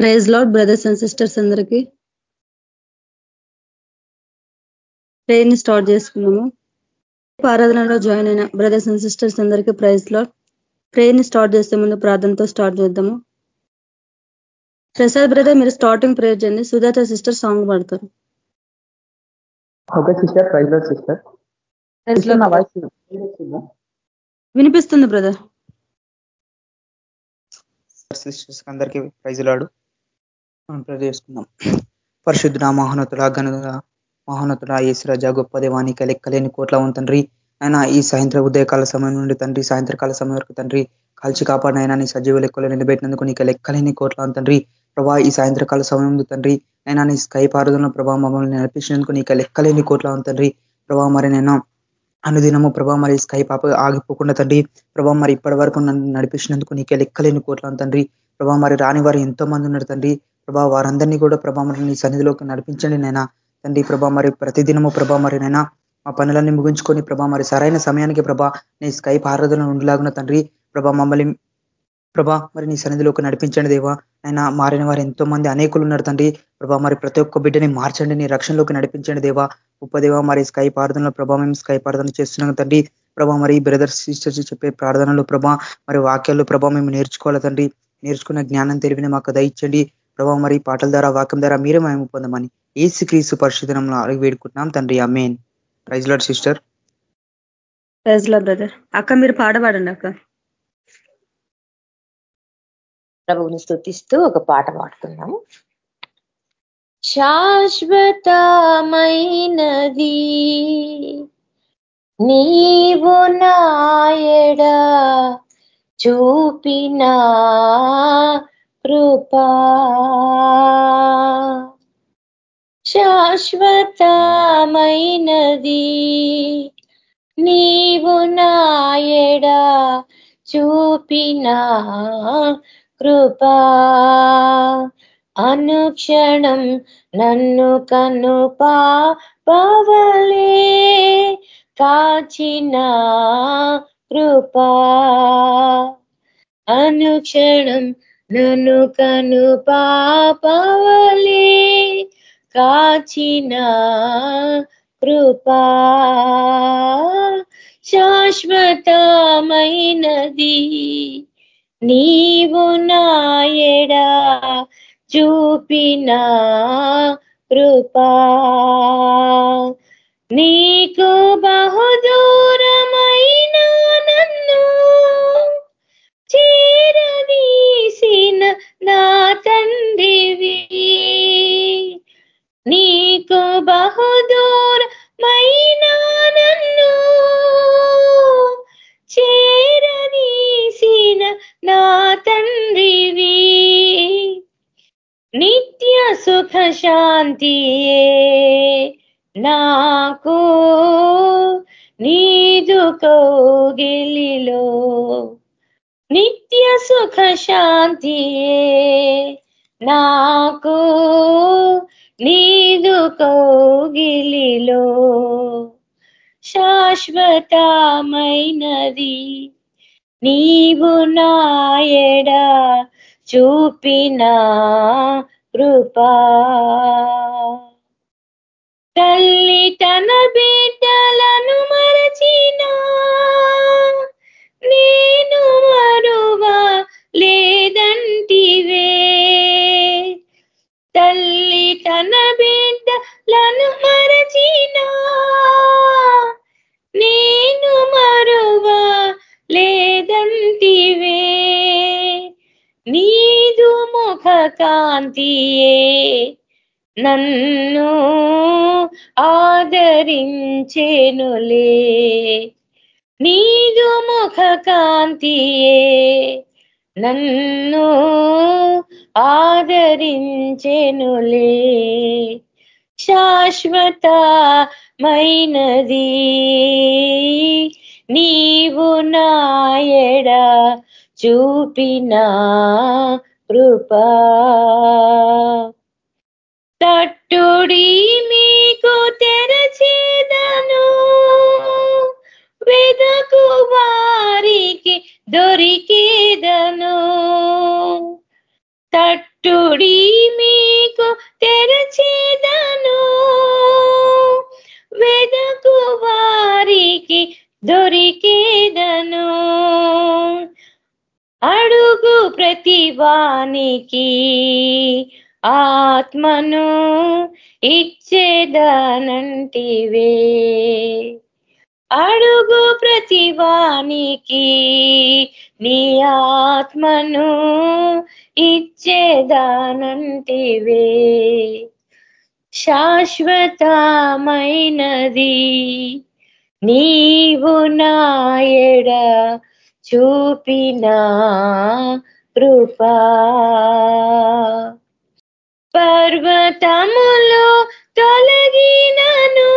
Praise lord brothers and sisters అందరికీ. ప్రేయర్ని start చేసుకున్నాము ఆరాధనలో జాయిన్ అయిన బ్రదర్స్ అండ్ సిస్టర్స్ అందరికీ ప్రైజ్ లాడ్. ప్రేయర్ని స్టార్ట్ చేసే ముందు ప్రార్థనతో స్టార్ట్ చేద్దాము. ప్రసాద్ బ్రదర్ మీరు స్టార్టింగ్ ప్రేయర్ చేయండి. సుజాత సిస్టర్ సాంగ్ పాడతారు. Okay sister praise lord sister. వినిపిస్తుంది? బ్రదర్. సిస్టర్స్ అందరికీ ప్రైజులాడు మనం ప్రే చేసుకుందాం. పరిశుద్ధ మహోన్నతుడ గనుడ మహోన్నతుడ ఈశ్వరజ గొప్ప దేవానికి లెక్కలేని కోట్ల తండ్రి. ఆయన ఈ సాయంత్రం ఉదయకాల సమయం నుండి తండ్రి సాయంత్రకాల సమయం వరకు తండ్రి కాల్చి కాపాడినైనా నీ సజీవ లెక్కలు నిలబెట్టినందుకు నీకు లెక్కలేని కోట్ల తండ్రి. ప్రభా ఈ సాయంత్రకాల సమయం తండ్రి అయినా నీ స్కై పారుదల ప్రభావ మమ్మల్ని నడిపించినందుకు నీకు లెక్కలేని కోట్ల తండ్రి. ప్రభా మరి నేను అనుదినము ప్రభా మరి స్కై పాప ఆగిపోకుండా తండ్రి. ప్రభా మరి ఇప్పటి వరకు నన్ను నడిపించినందుకు నీకే లెక్కలేని కోట్ల తండ్రి. ప్రభా మరి రాని వారు ఎంతో మంది ఉన్నారు తండ్రి. ప్రభా వారందరినీ కూడా ప్రభా మరి నీ సన్నిధిలోకి నడిపించండి నైనా తండ్రి ప్రభా మరి ప్రతిదినము ప్రభా మరి నైనా మా పనులన్నీ ముగించుకొని ప్రభా మరి సరైన సమయానికి ప్రభా నీ స్కై ఆరాధన ఉండలాగున తండ్రి ప్రభా మమ్మల్ని ప్రభా మరి నీ సన్నిధిలోకి నడిపించండి దేవా. ఆయన మారిన వారు ఎంతో మంది అనేకులు ఉన్నారు తండ్రి. ప్రభా మరి ప్రతి ఒక్క బిడ్డని మార్చండి నీ రక్షణలోకి నడిపించండి దేవా. ఉపదేవ మరి స్కై ప్రార్థనలో ప్రభా మేము స్కై ప్రార్థన చేస్తున్నాం తండ్రి. ప్రభా మరి బ్రదర్స్ సిస్టర్స్ చెప్పే ప్రార్థనలు ప్రభా మరి వాక్యాలు ప్రభా మేము నేర్చుకోవాలి తండ్రి. నేర్చుకున్న జ్ఞానం తెలివిని మాకు దయచండి ప్రభా మరి పాటల ద్వారా వాక్యం ద్వారా మీరే మేము పొందమని ఏసు క్రీసు పరిశుధనంలో అడిగి వేడుకుంటున్నాం. తండ్రి amen praise lord sister. Praise lord brother. అక్క మీరు పాడబాడండి అక్క. ప్రభువుని స్థుతిస్తూ ఒక పాట పాడుతున్నాము శాశ్వతమైనది నీవు నాయడా చూపిన కృపా. శాశ్వతమైనది నీవు నాయడా చూపిన కృపా. అనుక్షణం నన్ను కను పావలే కాచిన కృపా. అనుక్షణం నన్ను కను పాపవలే కాచిన కృపా. శాశ్వతమైనది నీవు నాయడా చూపిన కృపా. నీకు బహుదూరమై నా తండ్రివి. నీకు బహుదూరమైన నన్ను చేరదీసిన నా తండ్రివి. నిత్య సుఖ శాంతియే నాకు. నీదు కౌగిలిలో నిత్య సుఖ శాంతియే నాకు నీదు కోగిలిలో శాశ్వతమైనది. నీవు నాయడ చూపిన కృపా. తల్లి తన బిడ్డలను మరచినా నేను మరువా లేదంటివే. తల్లి తన బిడ్డలను మరచినా నేను మరువా లేదంటివే. నీదు ముఖ కాంతియే నన్ను ఆదరించేనులే. నీదు ముఖ కాంతియే నన్ను ఆదరించెనులే. శాశ్వతమైనది నీవు నాయడ చూపిన కృపా. తట్టుడి మీకు తెరచేదను వెదకు వారికి దొరికేదను. తట్టుడి మీకు తెరచేదను. వెదకు వారికి దొరికేదను. అడుగు ప్రతివానికి ఆత్మను ఇచ్చేదనంటివే. అడుగు ప్రతివానికి నీ ఆత్మను ఇచ్చేదానంటివే శాశ్వతమైనది నీవు నాయడ చూపిన కృపా. పర్వతములు తొలగినను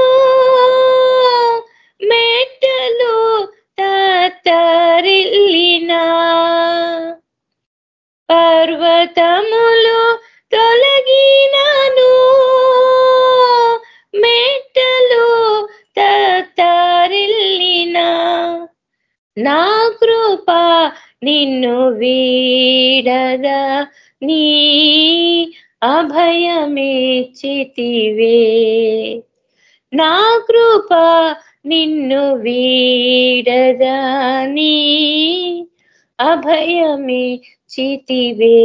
పర్వతములు తొలగినను. మెట్టలు తరిల్లినా నా కృప నిన్ను వీడదా నీ అభయమేచితివే నా కృప నిన్ను వీడదా నీ అభయమే చితివే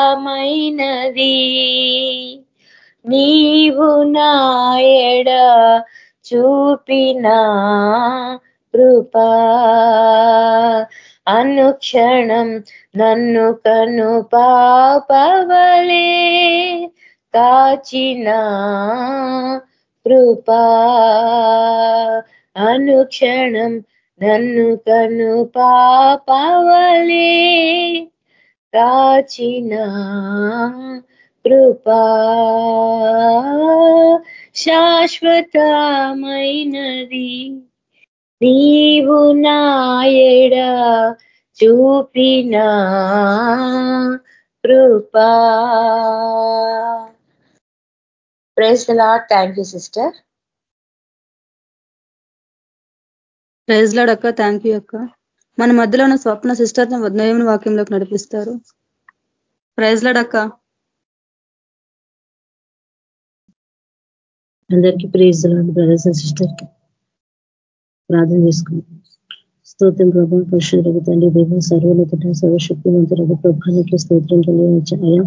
శాశ్వతమైనది నీవు నాయడ చూపిన కృపా అనుక్షణం నన్ను కను పాపవలే కాచిన కృపా అనుక్షణం నన్ను కను పాపవలే కాచిన కృపా. శాశ్వతమైనది నీవు నాయడ చూపిన కృపా. Praise thank you sister. Praise lord అక్క థ్యాంక్ యూ అక్క. మన మధ్యలో ఉన్న స్వప్న సిస్టర్ నయమని వాక్యంలోకి నడిపిస్తారు. ప్రైజ్ లాడ్ అక్క. అందరికీ ప్రేజ్ లాడ్ బ్రదర్స్ అండ్ సిస్టర్కి. ప్రార్థన చేసుకున్నాం స్తోత్రం ప్రభావం పరిశుద్ధులకు తండ్రి దేవ సర్వోన్నత సర్వశక్తి మంత్రులకు ప్రభానికి స్తోత్రం తెలియజాయా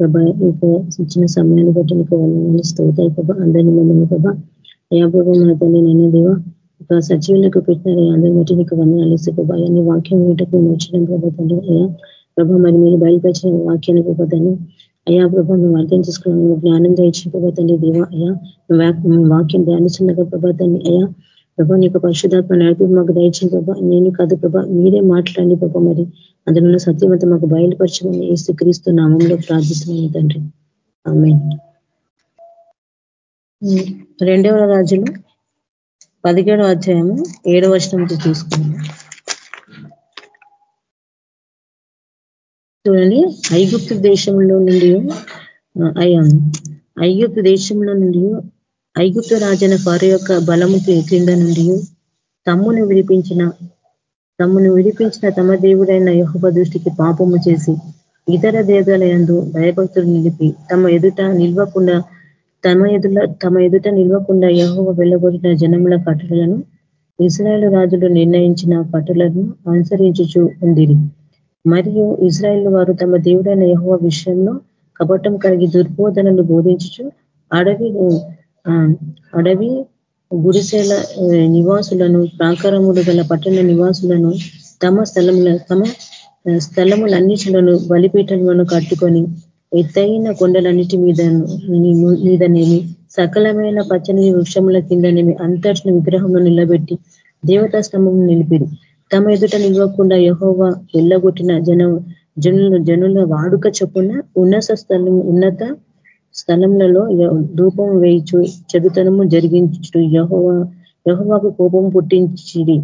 ప్రభా ఇంకా ఇచ్చిన సమయాన్ని బట్టి నీకు వందనాలు స్తోత్రాలు ప్రభా అందరినీ మమ్మల్ని ప్రభా. అయా ప్రభా మన తండ్రి నైనా దేవ ఒక సజీవులకు పెట్టినారు అందరి బట్టి నీకు వందనాలు ఇస్తే వాక్యం వింటకు వచ్చిన ప్రభా తండ్రి అయ్యా ప్రభా మరి మీరు బయలుపరిచిన వాక్యాన్ని ప్రభా అయ్యా ప్రభా మేము అర్థం చేసుకున్నాం జ్ఞానం దయచిన ప్రభా దేవ అయ్యా వాక్యం ధ్యానిస్తుండగా ప్రభా అయ్యా ప్రభా నీకు పరిశుధాత్మ నడిపి మాకు దయచిన ప్రభా. నేను కాదు ప్రభా మీరే మాట్లాడండి ప్రభా మరి. అందులో సత్యమంత మాకు బయలుపరచమని ఏసు క్రీస్తు నామంలో ప్రార్థిస్తున్నాను తండ్రి. ఆమె రెండవ రాజులు పదిహేడో అధ్యాయము ఏడవ నుంచి చూసుకుందాం. చూడండి ఐగుప్తు దేశంలో నుండి ఐగుప్తు దేశంలో నుండి ఐగుప్తు రాజన ఫారు యొక్క బలము క్రింద నుండి తమ్మును విడిపించిన తమ్మును విడిపించిన తమ దేవుడైన యహుబ దృష్టికి పాపము చేసి ఇతర దేవాలయందు భయభక్తులు నిలిపి తమ ఎదుట నిల్వకుండా తమ ఎదుట తమ ఎదుట నిల్వకుండా యహోవ వెళ్ళగొట్టిన జనముల కట్టులను ఇస్రాయేల్ రాజులు నిర్ణయించిన కట్టులను అనుసరించుచు ఉందిరి మరియు ఇజ్రాయేల్ వారు తమ దేవుడైన యహోవ విషయంలో కపటం కలిగి దుర్బోధనలు బోధించుచు అడవి అడవి గుడిసెల నివాసులను ప్రాకారములు గల పట్టణ నివాసులను తమ స్థలముల తమ స్థలములన్నిటిలను బలిపీఠములను కట్టుకొని ఎత్తైన కొండలన్నిటి మీద మీదనేమి సకలమైన పచ్చని వృక్షముల కిందనేమి అంతటిని విగ్రహంలో నిలబెట్టి దేవతా స్తంభం నిలిపిరి. తమ ఎదుట నిలవకుండా యహోవ వెళ్ళగొట్టిన జన జనుల జనుల వాడుక చొప్పున ఉన్నత స్థలం ఉన్నత స్థలములలో ధూపం వేయిచు చెడుతనము జరిగించు యహోవ యహోవాకు కోపం పుట్టించిది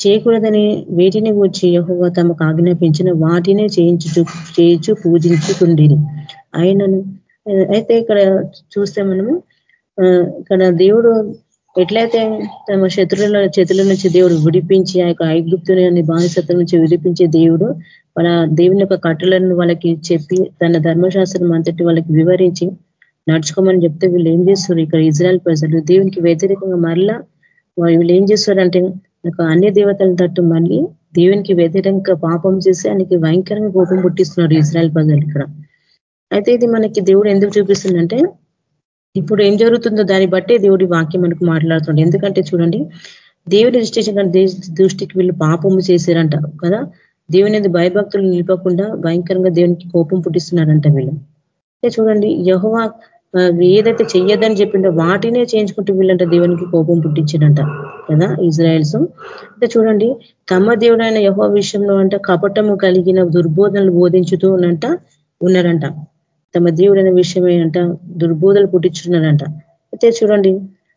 చేయకూడదని వేటిని వచ్చి యహోవ తమకు ఆజ్ఞాపించిన వాటినే చేయించు చేయించు పూజించుకుండిరి ఆయనను అయితే ఇక్కడ చూస్తే మనము ఇక్కడ దేవుడు ఎట్లయితే తమ శత్రుల చేతుల నుంచి దేవుడు విడిపించి ఆ యొక్క ఐగుప్తుని బానిసత్వం నుంచి విడిపించే దేవుడు వాళ్ళ దేవుని యొక్క కట్టలను వాళ్ళకి చెప్పి తన ధర్మశాస్త్రం అంతటి వాళ్ళకి వివరించి నడుచుకోమని చెప్తే వీళ్ళు ఏం చేస్తారు ఇక్కడ ఇజ్రాయల్ ప్రజలు దేవునికి వ్యతిరేకంగా మరలా వీళ్ళు ఏం నాకు అన్ని దేవతల తట్టు మళ్ళీ దేవునికి వ్యతిరేకంగా పాపం చేసి ఆయనకి భయంకరంగా కోపం పుట్టిస్తున్నారు ఇస్రాయల్ ప్రజలు ఇక్కడ. అయితే ఇది మనకి దేవుడు ఎందుకు చూపిస్తుందంటే ఇప్పుడు ఏం జరుగుతుందో దాన్ని బట్టే దేవుడి వాక్యం మనకు మాట్లాడుతుంది. ఎందుకంటే చూడండి దేవుని దృష్టి దృష్టికి వీళ్ళు పాపము చేశారంట కదా. దేవుని భయభక్తులు నిలపకుండా భయంకరంగా దేవునికి కోపం పుట్టిస్తున్నారంట వీళ్ళు. చూడండి యహోవా ఏదైతే చెయ్యొద్దని చెప్పిండో వాటినే చేయించుకుంటూ వీళ్ళంట దేవునికి కోపం పుట్టించారంట కదా? ఇజ్రాయల్స్. అంటే చూడండి తమ దేవుడైన యహో విషయంలో అంట కపటము కలిగిన దుర్బోధనలు బోధించుతూ ఉన్నంట ఉన్నారంట. తమ దేవుడైన విషయం ఏంట దుర్బోధలు పుట్టించున్నారంట. అయితే చూడండి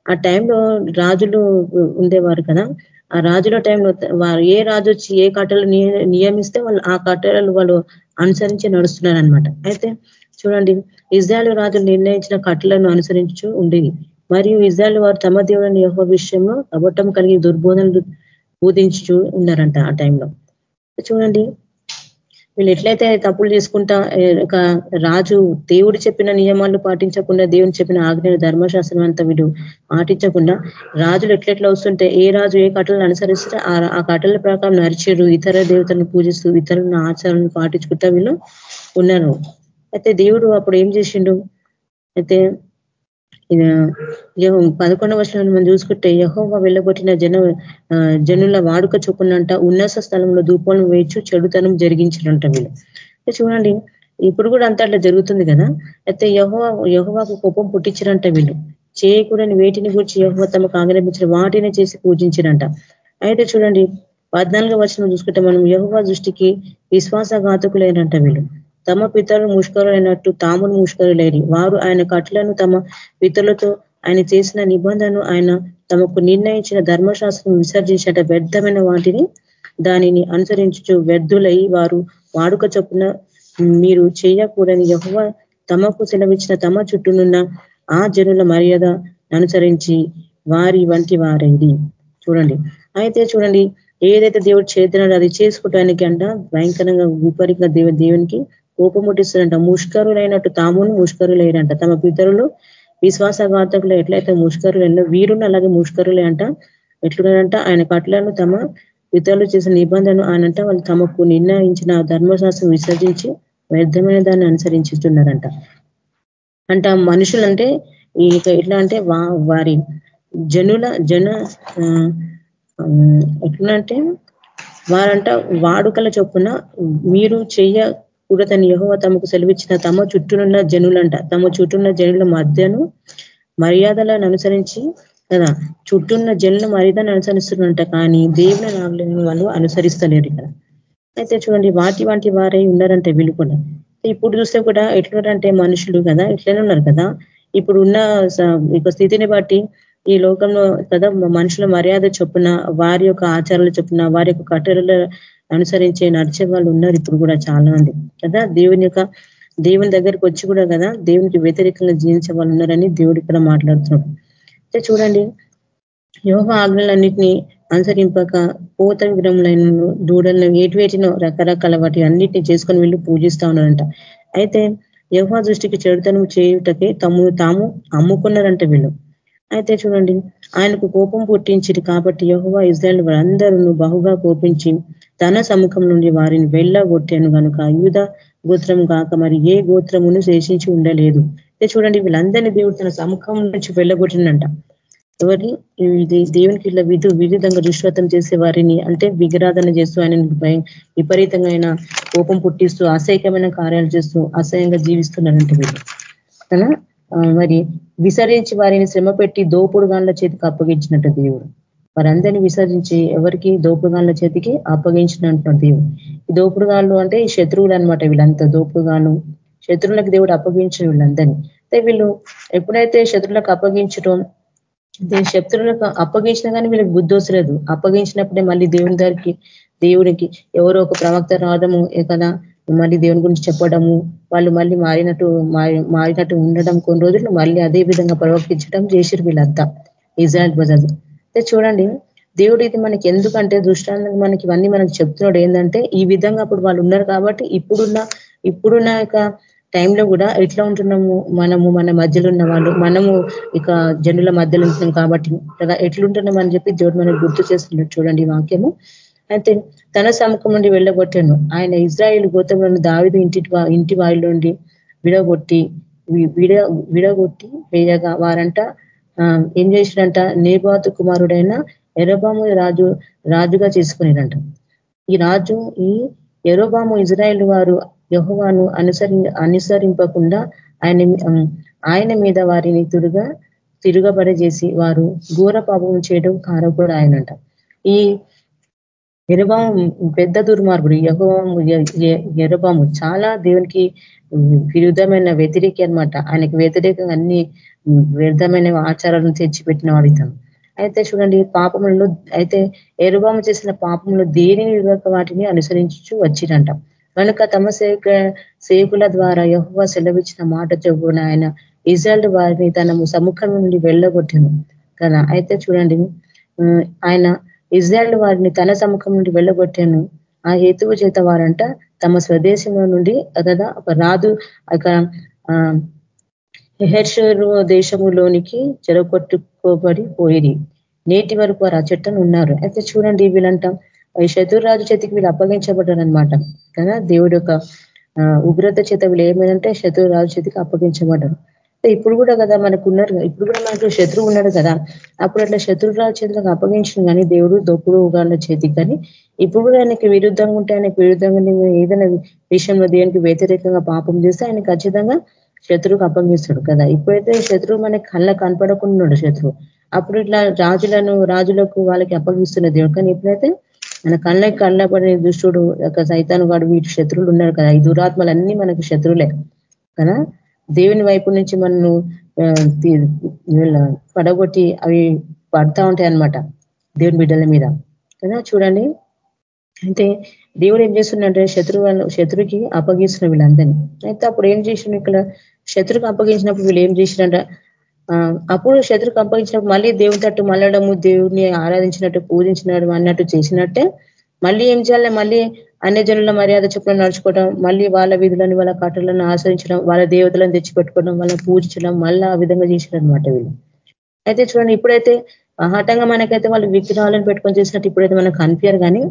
ఆ టైంలో రాజులు ఉండేవారు కదా? ఆ రాజుల టైంలో వారు ఏ రాజు వచ్చి ఏ కట్టలు నియమిస్తే వాళ్ళు ఆ కట్టలు వాళ్ళు అనుసరించి నడుస్తున్నారనమాట అయితే చూడండి. ఇజ్రాయల్ రాజు నిర్ణయించిన కట్టలను అనుసరించు ఉండేవి మరియు ఇజ్రాయల్ వారు తమ దేవుడిని యొక్క విషయంలో అబద్ధం కలిగి దుర్బోధనలు బోధించు ఉన్నారంట ఆ టైంలో. చూడండి. వీళ్ళు ఎట్లయితే తప్పులు చేసుకుంటా ఒక రాజు దేవుడు చెప్పిన నియమాలు పాటించకుండా దేవుని చెప్పిన ఆజ్ఞలు ధర్మశాస్త్రం అంతా వీడు పాటించకుండా రాజులు ఎట్లెట్లా వస్తుంటే ఏ రాజు ఏ కట్టలను అనుసరిస్తే ఆ కట్టల ప్రకారం నరిచేరు ఇతర దేవతలను పూజిస్తూ ఇతరుల ఆచారాలను పాటించుకుంటా వీళ్ళు ఉన్నారు. అయితే దేవుడు అప్పుడు ఏం చేసిండు? అయితే పదకొండవ వర్షంలో మనం చూసుకుంటే యహోవ వెళ్ళగొట్టిన జన జనుల వాడుక చొప్పునంట ఉన్నత స్థలంలో ధూపాలను వేయచ్చు చెడుతనం జరిగించినంట వీళ్ళు. చూడండి ఇప్పుడు కూడా అంతా అట్లా జరుగుతుంది కదా? అయితే యహో యహోవాకు కోపం పుట్టించారంట వీళ్ళు. చేయకూడని వేటిని గురించి యహోవ తమకు ఆగ్రహించిన వాటిని చేసి పూజించారంట. అయితే చూడండి పద్నాలుగో వచనం చూసుకుంటే మనం యహోవా దృష్టికి విశ్వాసఘాతకులైనంట వీళ్ళు. తమ పితరులు ముష్కరులైనట్టు తామును ముష్కరులేరి. వారు ఆయన కట్లను తమ పితరులతో ఆయన చేసిన నిబంధనను ఆయన తమకు నిర్ణయించిన ధర్మశాస్త్రం విసర్జించట వ్యర్థమైన వాటిని దానిని అనుసరించు వ్యర్థులై వారు వాడుక చొప్పున మీరు చేయకూడని యహువ తమకు సెలవిచ్చిన తమ చుట్టూనున్న ఆ జనుల మర్యాద అనుసరించి వారి వంటి వారైంది చూడండి. అయితే చూడండి. ఏదైతే దేవుడు చేతున్నాడో అది చేసుకోవటానికి అంట భయంకరంగా విపరీతంగా దేవు దేవునికి కోపముట్టిస్తారంట ముష్కరులైనట్టు తామును ముష్కరులేరంట. తమ పితరులు విశ్వాసఘాతకులు ఎట్లయితే ముష్కరులు వీరును అలాగే ముష్కరులే అంట. ఎట్లున్నారంట? ఆయన కట్లను తమ పితరులు చేసిన నిబంధనలు ఆయనంట వాళ్ళు తమకు నిర్ణయించిన ధర్మశాస్త్రం విసర్జించి వ్యర్థమైన దాన్ని అనుసరించుతున్నారంట అంట మనుషులంటే ఇక ఎట్లా అంటే వారి జనుల జన ఎట్లంటే వారంట వాడుకల చొప్పున మీరు చెయ్య కూడా తన యహోవ తమకు సెలవిచ్చిన తమ చుట్టూనున్న జనులంట. తమ చుట్టూన్న జనుల మధ్యను మర్యాదలను అనుసరించి కదా చుట్టూన్న జనుల మర్యాదను అనుసరిస్తున్నంట కానీ దేవుని నాగులని వాళ్ళు అనుసరిస్తలేరు ఇక్కడ. అయితే చూడండి వాటి వంటి వారై ఉన్నారంటే వీళ్ళు కూడా. ఇప్పుడు చూస్తే కూడా ఎట్లున్నారంటే మనుషులు కదా ఇట్లనే ఉన్నారు కదా. ఇప్పుడు ఉన్న స్థితిని బట్టి ఈ లోకంలో కదా మనుషుల మర్యాద చొప్పున వారి యొక్క ఆచారాలు చొప్పున వారి యొక్క కట్టెల అనుసరించే నడిచే వాళ్ళు ఉన్నారు ఇప్పుడు కూడా చాలా మంది కదా? దేవుని యొక్క దేవుని దగ్గరికి వచ్చి కూడా కదా? దేవునికి వ్యతిరేకంగా జీవించే వాళ్ళు ఉన్నారని దేవుడు ఇక్కడ మాట్లాడుతున్నాడు. అయితే చూడండి యోగ ఆజ్ఞలన్నింటినీ అనుసరింపక పూత విగ్రహములైన దూడలను ఏటివేటినో రకరకాల వాటి అన్నిటిని చేసుకొని వీళ్ళు పూజిస్తా ఉన్నారంట అయితే యోహా దృష్టికి చెడుతనం చేయుటకే తమ్ము తాము అమ్ముకున్నారంట వీళ్ళు. అయితే చూడండి ఆయనకు కోపం పుట్టించింది కాబట్టి యహోవా ఇజ్రాయల్ వారందరూ బహుగా కోపించి తన సముఖం నుండి వారిని వెళ్ళగొట్టాను కనుక యూధ గోత్రం కాక మరి ఏ గోత్రమును శేషించి ఉండలేదు. చూడండి వీళ్ళందరినీ దేవుడు తన సముఖం నుంచి వెళ్ళగొట్టినంట ఎవరిని ఇది దేవునికి ఇట్లా విధు వివిధంగా రుష్వతం చేసే వారిని అంటే విగ్రాధన చేస్తూ ఆయన విపరీతంగా ఆయన కోపం పుట్టిస్తూ అసహ్యమైన కార్యాలు చేస్తూ అసహ్యంగా జీవిస్తున్నారంట వీళ్ళు. తన మరి విసరించి వారిని శ్రమ పెట్టి దోపుడుగాన్ల చేతికి అప్పగించినట్టు దేవుడు. వారందరినీ విసర్జించి ఎవరికి దోపుగాళ్ళ చేతికి అప్పగించినట్టు దేవుడు ఈ దోపుడుగాళ్ళు అంటే ఈ శత్రువులు అనమాట వీళ్ళంతా దోపుడుగాను శత్రువులకు దేవుడు అప్పగించిన వీళ్ళందరినీ. అయితే వీళ్ళు ఎప్పుడైతే శత్రువులకు అప్పగించడం శత్రువులకు అప్పగించినా కానీ వీళ్ళకి బుద్ధి వస్తలేదు. అప్పగించినప్పుడే మళ్ళీ దేవుని దగ్గరికి దేవుడికి ఎవరో ఒక ప్రవక్త రావడము కదా మళ్ళీ దేవుని గురించి చెప్పడము వాళ్ళు మళ్ళీ మారినట్టు మారినట్టు ఉండడం కొన్ని రోజులు మళ్ళీ అదే విధంగా ప్రవర్తించడం చేసిరు వీళ్ళంతా. ఇజ్రాయల్ ప్రజలు. అయితే చూడండి దేవుడు ఇది మనకి ఎందుకంటే దృష్టాంతం మనకి ఇవన్నీ మనకు చెప్తున్నాడు ఏంటంటే ఈ విధంగా అప్పుడు వాళ్ళు ఉన్నారు కాబట్టి ఇప్పుడున్న ఇప్పుడున్న యొక్క టైంలో కూడా ఎట్లా ఉంటున్నాము? మనము మన మధ్యలో ఉన్న వాళ్ళు మనము ఇక జనుల మధ్యలో ఉంటున్నాం కాబట్టి కదా ఎట్లుంటున్నాం అని చెప్పి దేవుడు మనకు గుర్తు చేస్తున్నాడు చూడండి వాక్యము. అయితే తన సముఖం నుండి వెళ్ళగొట్టాను. ఆయన ఇజ్రాయిల్ గోతంలో దావిదు ఇంటి ఇంటి వాయిల నుండి విడగొట్టి విడ విడగొట్టి వేయగా వారంట ఏం చేసిడంట నేబాతు కుమారుడైన ఎరోబాము రాజు రాజుగా చేసుకునేదంట. ఈ రాజు ఈ ఎరోబాము ఇజ్రాయేల్ వారు యహోవాను అనుసరి అనుసరింపకుండా ఆయన ఆయన మీద వారిని తిరుగా తిరుగబడి చేసి వారు ఘోర పాపం చేయడం కారకుడు ఆయనంట. ఈ ఎరబాము పెద్ద దుర్మార్గుడు యహోవాము ఎరబాము చాలా దేవునికి విరుద్ధమైన వ్యతిరేకి అనమాట ఆయనకి వ్యతిరేకంగా అన్ని వ్యర్థమైన ఆచారాలను తెచ్చిపెట్టిన వాడితాను. అయితే చూడండి పాపములను అయితే ఎరుబాము చేసిన పాపములు దేనిని వివేక వాటిని అనుసరించు వచ్చిరంట. కనుక తమ సేక సేకుల ద్వారా యహువ సెలవిచ్చిన మాట చెబున ఆయన ఇజ్రాయల్ వారిని తన సముఖం నుండి వెళ్ళగొట్టాను కదా. అయితే చూడండి ఆయన ఇజ్రాయల్ వారిని తన సముఖం నుండి వెళ్ళగొట్టాను. ఆ హేతువు చేత వారంట తమ స్వదేశంలో నుండి కదా ఒక రాదు ఒక హెర్షరు దేశములోనికి చెరగొట్టుకోబడి పోయి నేటి వరకు వారు ఆ చెట్టను ఉన్నారు. అయితే చూడండి వీళ్ళంటాం ఈ శత్రురాజు చేతికి వీళ్ళు అప్పగించబడ్డారు అనమాట కదా దేవుడు యొక్క ఉగ్రత చేత వీళ్ళు ఏమైందంటే శత్రురాజు చేతికి అప్పగించబడ్డారు. ఇప్పుడు కూడా కదా మనకు ఉన్నారు ఇప్పుడు కూడా మనకు శత్రువు ఉన్నాడు కదా. అప్పుడు అట్లా శత్రురాజు చేతులకు అప్పగించిన కానీ దేవుడు దొప్పుడు ఉగాళ్ళ చేతికి కానీ ఇప్పుడు కూడా ఆయనకి విరుద్ధంగా ఉంటే ఆయనకు విరుద్ధంగా ఏదైనా విషయంలో దేనికి వ్యతిరేకంగా పాపం చేస్తే ఆయన ఖచ్చితంగా శత్రువుకు అప్పగిస్తాడు కదా. ఇప్పుడైతే శత్రువు మనకి కళ్ళ కనపడకుండా శత్రువు. అప్పుడు ఇట్లా రాజులను రాజులకు వాళ్ళకి అప్పగిస్తున్న దేవుడు. కానీ ఎప్పుడైతే మన కళ్ళకి కళ్ళపడిన దుష్టుడు యొక్క సైతాను వాడు వీటి శత్రువులు ఉన్నారు కదా. ఈ దురాత్మలన్నీ మనకు శత్రువులే కదా. దేవుని వైపు నుంచి మనను పడగొట్టి అవి పడతా ఉంటాయి అనమాట దేవుని బిడ్డల మీద. కదా చూడండి. అయితే దేవుడు ఏం చేస్తుండే శత్రువు శత్రుకి అప్పగిస్తున్న వీళ్ళందరినీ. అయితే అప్పుడు ఏం చేసిన ఇక్కడ? శత్రుకు అప్పగించినప్పుడు వీళ్ళు ఏం చేసినట అప్పుడు శత్రుకు అప్పగించినప్పుడు మళ్ళీ దేవుని తట్టు మళ్ళడము దేవుడిని ఆరాధించినట్టు పూజించినట్టు అన్నట్టు చేసినట్టే మళ్ళీ ఏం చేయాలి? మళ్ళీ అన్ని జనుల మర్యాద చొప్పున నడుచుకోవడం మళ్ళీ వాళ్ళ విధులను వాళ్ళ కట్టలను ఆశ్రయించడం వాళ్ళ దేవతలను తెచ్చిపెట్టుకోవడం వాళ్ళని పూజించడం మళ్ళీ ఆ విధంగా చేసినమాట వీళ్ళు. అయితే చూడండి ఇప్పుడైతే హఠంగా మనకైతే వాళ్ళు విగ్రహాలను పెట్టుకొని చేసినట్టు ఇప్పుడైతే మనకు కనిపించారు కానీ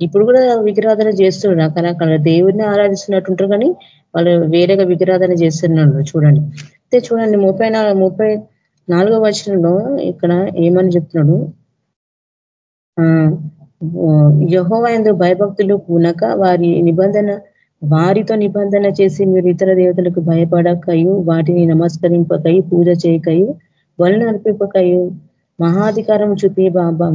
ఇప్పుడు కూడా విగ్రహాధన చేస్తున్నారు. రకరకాల దేవుడిని ఆరాధిస్తున్నట్టుంటారు కానీ వాళ్ళు వేరేగా విగ్రహాధన చేస్తున్నారు చూడండి. అయితే చూడండి ముప్పై నాలుగు ముప్పై నాలుగో వచనంలో ఇక్కడ ఏమని చెప్తున్నాడు? యహోవ ఎందు భయభక్తులు పూనక వారి నిబంధన వారితో నిబంధన చేసి మీరు ఇతర దేవతలకు భయపడకయు వాటిని నమస్కరింపకయు పూజ చేయకయు వలన అర్పింపకయు మహాధికారం చూపి బాబా.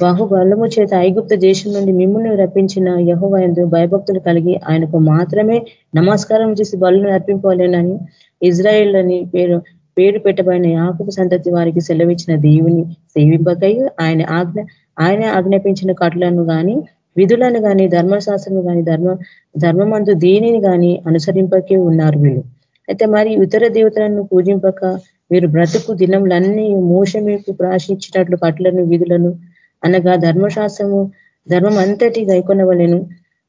బాహుబలము చేత ఐగుప్త దేశం నుండి మిమ్మల్ని రప్పించిన యహోవయందు భయభక్తులు కలిగి ఆయనకు మాత్రమే నమస్కారం చేసి బలును అర్పింపలేనని ఇజ్రాయిల్ అని పేరు పేరు పెట్టబడిన యాకపు సంతతి వారికి సెలవిచ్చిన దేవుని సేవింపకై ఆయన ఆజ్ఞ ఆయన ఆజ్ఞాపించిన కట్లను కానీ విధులను కానీ ధర్మశాస్త్రం కానీ ధర్మ ధర్మమందు దేనిని కానీ అనుసరింపకే ఉన్నారు వీళ్ళు. అయితే మరి ఇతర దేవతలను పూజింపక మీరు బ్రతుకు దినములన్నీ మోస మీకు ప్రాశించినట్లు కట్లను విధులను అనగా ధర్మశాస్త్రము ధర్మం అంతటి గైకొనవలేను.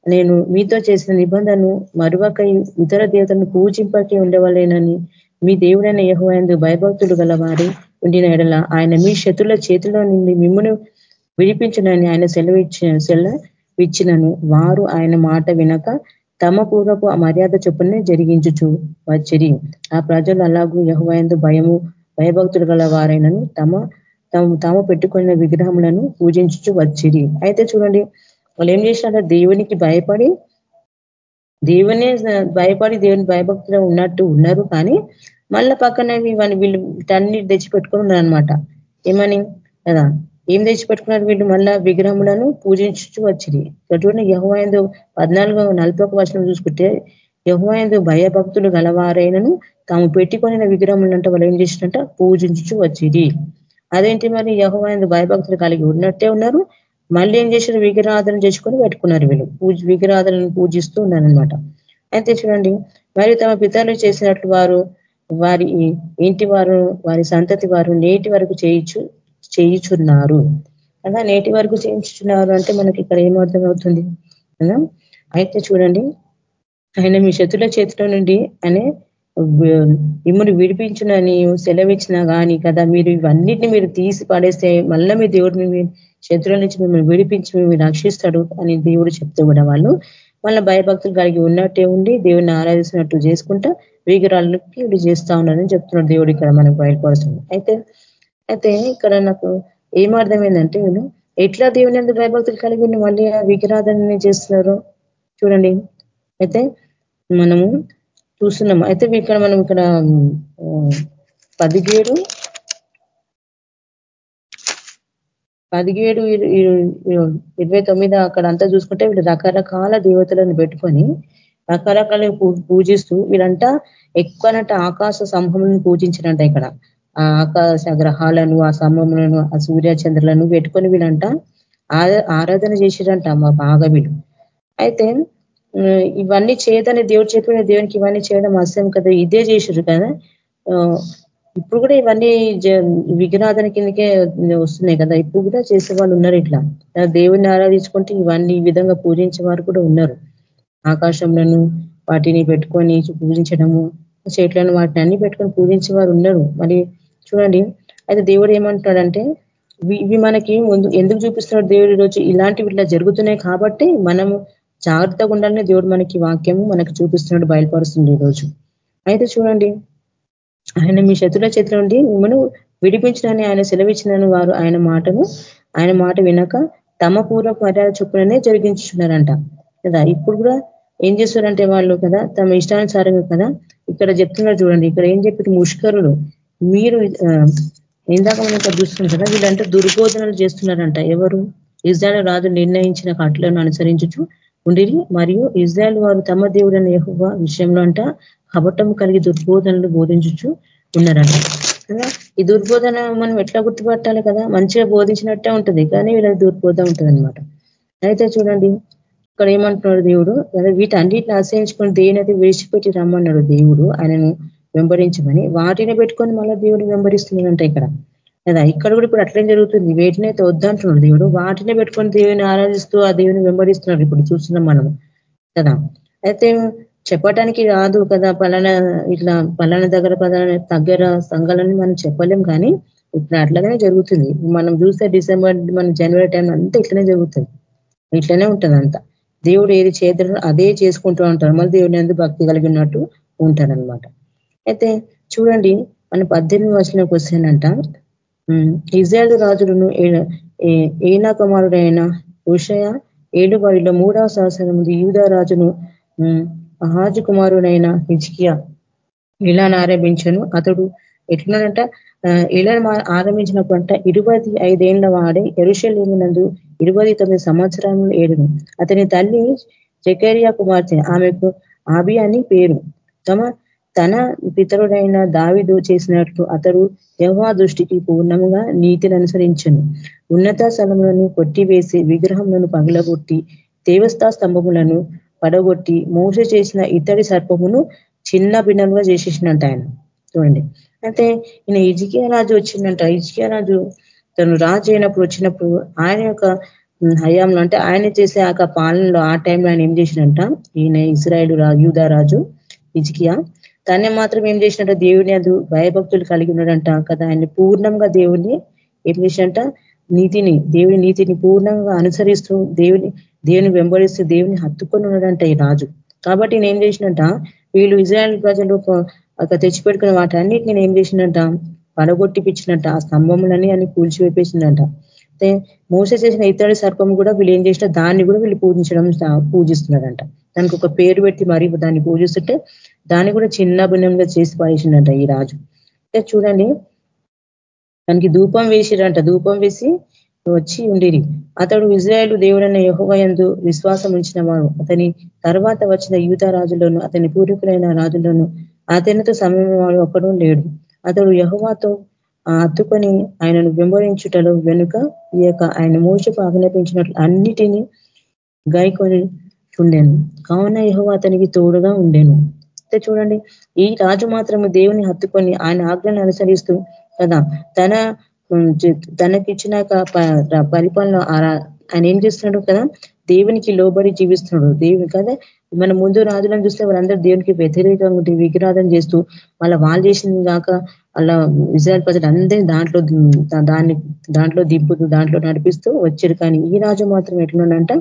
నేను మీతో చేసిన నిబంధనను మరువక ఇతర దేవతలను పూజింపకే ఉండవలేనని మీ దేవుడైన యహోయందు భయభక్తులు గలవారి ఉండిన ఎడల ఆయన మీ శత్రుల చేతిలో నుండి మిమ్మను విడిపించినని ఆయన సెలవు ఇచ్చిన సెలవు ఇచ్చినను వారు ఆయన మాట వినక తమ పూర్వపు మర్యాద చొప్పునే జరిగించుచు వచ్చిరి. ఆ ప్రజలు అలాగూ యహోయందు భయము భయభక్తులు గల వారైనను తమ తాము తాము పెట్టుకున్న విగ్రహములను పూజించుచు వచ్చిరి. అయితే చూడండి వాళ్ళు ఏం చేసినారో దేవునికి భయపడి దేవునే భయపడి దేవుని భయభక్తిలో ఉన్నట్టు ఉన్నారు కానీ మళ్ళా పక్కన ఇవన్నీ వీళ్ళు తన్ని పెట్టుకొని ఉన్నారనమాట ఏమని? కదా. ఏం తెచ్చిపెట్టుకున్నారు వీళ్ళు? మళ్ళా విగ్రహములను పూజించు వచ్చింది చూడండి యహోవాయందు పద్నాలుగో నలభై ఒక వర్షం చూసుకుంటే యహోవాయందు భయభక్తులు గలవారైనను తాము పెట్టుకొని విగ్రహములంటే వాళ్ళు ఏం చేసినట్ట పూజించు వచ్చింది అదేంటి మరి? యహోవాయందు భయభక్తులు కలిగి ఉన్నట్టే ఉన్నారు. మళ్ళీ ఏం చేశారు విగ్రహాధన చేసుకొని పెట్టుకున్నారు వీళ్ళు. పూజ విగ్రహాధనను పూజిస్తూ ఉన్నారనమాట అయితే చూడండి మరి తమ పితరులు చేసినట్లు వారు వారి ఇంటి వారు వారి సంతతి వారు నేటి వరకు చేయించు చేయుచున్నారు. కదా? నేటి వరకు చేయించున్నారు అంటే మనకి ఇక్కడ ఏమర్థం అవుతుంది అయితే చూడండి. ఆయన మీ శత్రుల చేతిలో నుండి అనే మిమ్మల్ని విడిపించునని సెలవిచ్చినా కానీ కదా మీరు ఇవన్నిటిని మీరు తీసి పడేస్తే మళ్ళీ మీ దేవుడు మీ శత్రుల నుంచి మిమ్మల్ని విడిపించి మిమ్మల్ని రక్షిస్తాడు అని దేవుడు చెప్తూ కూడా వాళ్ళు. మళ్ళీ భయభక్తులు కలిగి ఉన్నట్టే ఉండి దేవుడిని ఆరాధిస్తున్నట్టు చేసుకుంటా విగ్రహాలకి ఇవి చేస్తా ఉన్నారని చెప్తున్నాడు దేవుడు ఇక్కడ మనకు బయలుపరుస్తుంది అయితే అయితే ఇక్కడ నాకు ఏం అర్థమైందంటే వీళ్ళు ఎట్లా దేవుని అందు భయభక్తులు కలిగి మళ్ళీ విగ్రహాధన చేస్తున్నారు చూడండి. అయితే మనము చూస్తున్నాము. అయితే ఇక్కడ మనం ఇక్కడ పదిహేడు పదిహేడు ఇరవై తొమ్మిది అక్కడ అంతా చూసుకుంటే వీళ్ళు రకరకాల దేవతలను పెట్టుకొని రకరకాల పూజిస్తూ వీళ్ళంతా ఎక్కువనంట ఆకాశ సంభములను పూజించినంట ఇక్కడ. ఆ ఆకాశ గ్రహాలను ఆ సంభములను ఆ సూర్య చంద్రులను పెట్టుకొని వీళ్ళంట ఆరాధన చేసిరంట మా బాగా వీళ్ళు అయితే ఇవన్నీ చేయదని దేవుడు చెప్పిన దేవునికి ఇవన్నీ చేయడం అస్యం కదా ఇదే చేసిరు కదా. ఇప్పుడు కూడా ఇవన్నీ విఘ్నాదన కిందకే వస్తున్నాయి కదా ఇప్పుడు కూడా చేసే వాళ్ళు ఉన్నారు ఇట్లా. దేవుడిని ఆరాధించుకుంటే ఇవన్నీ ఈ విధంగా పూజించే వారు కూడా ఉన్నారు. ఆకాశంలను వాటిని పెట్టుకొని పూజించడము చెట్లను వాటిని అన్ని పెట్టుకొని పూజించే వారు ఉన్నారు మరి చూడండి అయితే దేవుడు ఏమంటాడంటే ఇవి మనకి ముందు ఎందుకు చూపిస్తున్నాడు దేవుడి రోజు ఇలాంటివి ఇట్లా జరుగుతున్నాయి కాబట్టి మనము జాగ్రత్తగా ఉండాలనే దేవుడు మనకి వాక్యము మనకి చూపిస్తున్నాడు బయలుపరుస్తుంది ఈరోజు. అయితే చూడండి ఆయన మీ శత్రుల చేతిలో నుండి మిమ్మల్ని విడిపించడాన్ని ఆయన సెలవిచ్చినని వారు ఆయన మాటను ఆయన మాట వినక తమ పూర్వ మర్యాద చొప్పుననే జరిగించున్నారంట కదా ఇప్పుడు కూడా ఏం చేస్తారంటే వాళ్ళు కదా తమ ఇష్టానుసారంగా కదా ఇక్కడ చెప్తున్నారు చూడండి. ఇక్కడ ఏం చెప్పి ముష్కరులు. మీరు ఇందాక మనం ఇక్కడ చూస్తున్నాం కదా వీళ్ళంటే దుర్బోధనలు చేస్తున్నారంట. ఎవరు? ఇజ్రాయల్ రాజు నిర్ణయించిన కట్లను అనుసరించుచు ఉండిరి. మరియు ఇజ్రాయల్ వారు తమ దేవుడైన యహువ విషయంలో అంట కపటం కలిగి దుర్బోధనలు బోధించుచు ఉన్నారంట. ఈ దుర్బోధన మనం ఎట్లా గుర్తుపట్టాలి కదా? మంచిగా బోధించినట్టే ఉంటుంది. కానీ వీళ్ళ దుర్బోధ ఉంటుంది అయితే చూడండి. ఇక్కడ ఏమంటున్నాడు దేవుడు? వీటన్నిటిని ఆశ్రయించుకొని దేనైతే విడిచిపెట్టి రమ్మన్నాడు దేవుడు ఆయనను వెంబడించమని. వాటిని పెట్టుకొని మళ్ళీ దేవుడు వెంబడిస్తున్నాడంట ఇక్కడ. కదా ఇక్కడ కూడా ఇప్పుడు అట్లేం జరుగుతుంది. వేటినైతే వద్దంటున్నాడు దేవుడు. వాటినే పెట్టుకొని దేవుని ఆరాధిస్తూ ఆ దేవుని వెంబడిస్తున్నాడు ఇప్పుడు చూస్తున్నాం మనం. కదా అయితే చెప్పటానికి రాదు కదా పలానా ఇట్లా పలానా దగ్గర పలానా దగ్గర సంఘాలని మనం చెప్పలేం కానీ ఇప్పుడు అట్లాగనే జరుగుతుంది. మనం చూస్తే డిసెంబర్ మన జనవరి టైం అంతా ఇట్లనే జరుగుతుంది. ఇట్లనే ఉంటుంది అంతా దేవుడు ఏది చేద్దరో అదే చేసుకుంటూ ఉంటారు మళ్ళీ దేవుని అందు భక్తి కలిగినట్టు ఉంటారనమాట అయితే చూడండి మన పద్దెనిమిది వచ్చిన క్వశ్చన్ అంట ఇజ్రాయల్ రాజులను ఏనా కుమారుడైన ఉషయ ఏడుబడిలో మూడవ సంవత్సరం ముందు యూదా రాజును అహాజు కుమారుడైన హిజ్కియా ఇలా ఆరంభించను అతడు ఎట్లనంట ఇలా ఆరంభించినప్పుడు అంట ఇరవై ఐదేళ్ళ వాడే ఎరుషలేమునందు ఇరవై తొమ్మిది సంవత్సరాలు ఏడును. అతని తల్లి జకేరియా కుమార్తె ఆమెకు ఆబి అని పేరు. తమ తన పితరుడైన దావిదు చేసినట్లు అతడు యహ్వా దృష్టికి పూర్ణముగా నీతిని అనుసరించను ఉన్నత స్థలములను కొట్టివేసి విగ్రహములను పగలగొట్టి దేవస్థా స్తంభములను పడగొట్టి మోస చేసిన ఇతడి సర్పమును చిన్న భిన్నంగా చేసేసినట్టు ఆయన చూడండి. అయితే ఈయన ఇజికియా రాజు వచ్చిందంట. ఇజికియా రాజు తను రాజు అయినప్పుడు వచ్చినప్పుడు ఆయన యొక్క హయాంలో అంటే ఆయన చేసే ఆ పాలనలో ఆ టైంలో ఆయన ఏం చేసినంట ఈయన ఇజ్రాయేల్ యూదా రాజు ఇజికియా తనే మాత్రం ఏం చేసినట్ట దేవుని అది భయభక్తులు కలిగి ఉన్నాడంట కదా. ఆయన పూర్ణంగా దేవుణ్ణి ఏం చేసినట్ట నీతిని దేవుని నీతిని పూర్ణంగా అనుసరిస్తూ దేవుని దేవుని వెంబడిస్తూ దేవుని హత్తుకొని ఉన్నాడంట ఈ రాజు. కాబట్టి నేను ఏం చేసినట్ట వీళ్ళు ఇజ్రాయల్ ప్రజలు అక్కడ తెచ్చిపెట్టుకున్న వాటన్నిటిని నేను ఏం చేసినట్ట పడగొట్టిపించినట్ట ఆ స్తంభములని అని కూల్చివేపేసిందంట. అయితే మోస చేసిన ఇతడి సర్పం కూడా వీళ్ళు ఏం చేసిన దాన్ని కూడా వీళ్ళు పూజించడం పూజిస్తున్నారంట. దానికి ఒక పేరు పెట్టి మరి దాన్ని పూజిస్తుంటే దాన్ని కూడా చిన్న భిన్నంగా చేసి పారేసిండంట ఈ రాజు. అయితే చూడండి. దానికి ధూపం వేసిరంట. ధూపం వేసి వచ్చి ఉండిరి. అతడు ఇజ్రాయేల్ దేవుడైన యహోవయందు విశ్వాసం ఉంచిన వాడు అతని తర్వాత వచ్చిన యూత రాజులను అతని పూర్వీకులైన రాజులను అతనితో సమయం వాడు లేడు. అతడు యహోవాతో అత్తుకొని ఆయనను వెంబడించుటలో వెనుక ఈ యొక్క ఆయన మూషకు ఆజ్ఞాపించినట్లు అన్నిటినీ గాయకొని ఉండేను కావున యహోవా అతనికి తోడుగా ఉండేను. అయితే చూడండి ఈ రాజు మాత్రము దేవుని హత్తుకొని ఆయన ఆజ్ఞను అనుసరిస్తూ కదా తన తనకిచ్చిన పరిపాలన ఆయన ఏం చేస్తున్నాడు కదా దేవునికి లోబడి జీవిస్తున్నాడు. దేవుని కదా మన ముందు రాజులను చూస్తే వాళ్ళందరూ దేవునికి వ్యతిరేకంగా ఉంటే విగ్రాధం చేస్తూ వాళ్ళ వాళ్ళు చేసింది కాక అలా ఇజ్రాయల్ ప్రజలు అందరినీ దాంట్లో దాన్ని దాంట్లో దింపుతూ దాంట్లో నడిపిస్తూ వచ్చారు. కానీ ఈ రాజు మాత్రం ఎట్లున్నాడంట?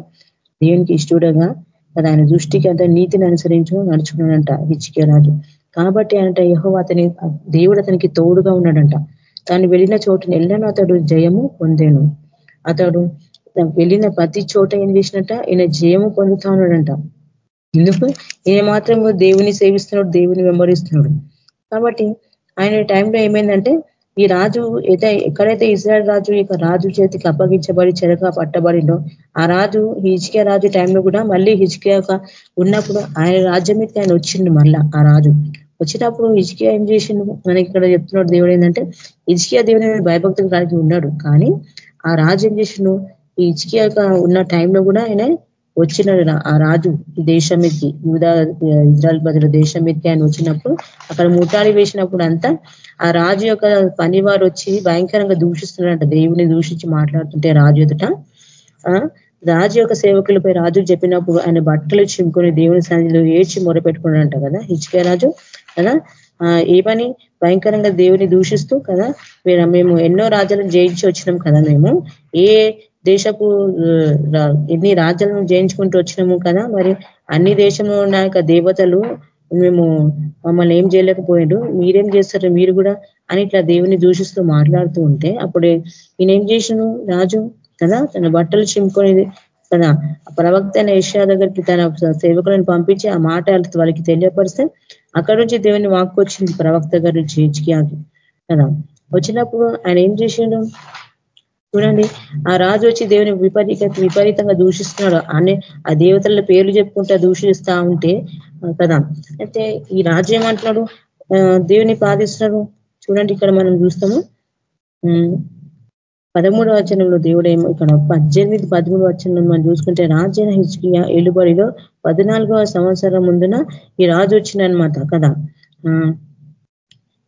దేవునికి ఇష్టడుగా కదా ఆయన దృష్టికి అంత నీతిని అనుసరించు నడుచుకున్నాడంట హిచ్చికే రాజు. కాబట్టి అంట యహో అతని దేవుడు అతనికి తోడుగా ఉన్నాడంట. తాను వెళ్ళిన చోటుని ఎల్లనూ అతడు జయము పొందేను. అతడు వెళ్ళిన ప్రతి చోట ఏం చేసినట్ట ఈయన జయము పొందుతా ఉన్నాడంట. ఎందుకు? ఈయన మాత్రం దేవుని సేవిస్తున్నాడు దేవుని వెంబడిస్తున్నాడు. కాబట్టి ఆయన టైంలో ఏమైందంటే ఈ రాజు అయితే ఎక్కడైతే ఇజ్రాయల్ రాజు ఇక రాజు చేతికి అప్పగించబడి చెరక పట్టబడిందో ఆ రాజు హిజ్కియా రాజు టైంలో కూడా మళ్ళీ హిజ్కియా ఉన్నప్పుడు ఆయన రాజ్యం మీద ఆయన వచ్చిండు మళ్ళా ఆ రాజు. వచ్చినప్పుడు హిజ్కియా ఏం చేసిండు? మనకి ఇక్కడ చెప్తున్నాడు దేవుడు ఏంటంటే హిజ్కియా దేవుని భయభక్తులు కలిగి ఉన్నాడు. కానీ ఆ రాజు ఏం చేసిండు? ఈ హిజ్కియా ఉన్న టైంలో కూడా ఆయన వచ్చినాడు ఆ రాజు ఈ దేశం మీదకి యూదా ఇజ్రాయల్ బదుల దేశం మీదకి ఆయన వచ్చినప్పుడు అక్కడ ముట్టాడి వేసినప్పుడు అంతా ఆ రాజు యొక్క పనివారు వచ్చి భయంకరంగా దూషిస్తున్నారంట. దేవుని దూషించి మాట్లాడుతుంటే రాజు ఎదుట రాజు యొక్క సేవకులపై రాజు చెప్పినప్పుడు ఆయన బట్టలు చింపుకొని దేవుని సన్నిధిలో ఏడ్చి మొరపెట్టుకున్నాడంట కదా హిచ్కే రాజు కదా? ఏ పని? భయంకరంగా దేవుని దూషిస్తూ కదా? మేము ఎన్నో రాజ్యాలను జయించి వచ్చినాం కదా మేము. ఏ దేశపు ఎన్ని రాజ్యాలను జయించుకుంటూ వచ్చినాము కదా మరి అన్ని దేశంలో ఉన్న దేవతలు మేము మమ్మల్ని ఏం చేయలేకపోయాడు మీరేం చేస్తారు? మీరు కూడా అని ఇట్లా దేవుని దూషిస్తూ మాట్లాడుతూ ఉంటే అప్పుడే నేనేం ఏం రాజు కదా తన బట్టలు చింపుకునేది కదా ప్రవక్త అయిన ఏషియా దగ్గరికి తన సేవకులను పంపించి ఆ మాట వాళ్ళకి తెలియపరిస్తే అక్కడ నుంచి దేవుని వాక్కు వచ్చింది ప్రవక్త గారి నుంచి కదా. వచ్చినప్పుడు ఆయన ఏం చేసిండు? చూడండి. ఆ రాజు వచ్చి దేవుని విపరీత విపరీతంగా దూషిస్తున్నాడు. అనే ఆ దేవతల పేర్లు చెప్పుకుంటా దూషిస్తా ఉంటే కదా. అయితే ఈ రాజు ఏమంటున్నాడు? దేవుని పాదిస్తున్నాడు చూడండి ఇక్కడ మనం చూస్తాము. పదమూడు వచనంలో దేవుడు ఏమో ఇక్కడ పద్దెనిమిది పదమూడు వచనంలో మనం చూసుకుంటే రాజైన హిచ్కియా ఎలుబడిలో పద్నాలుగవ సంవత్సరం ముందున ఈ రాజు వచ్చిందనమాట కదా.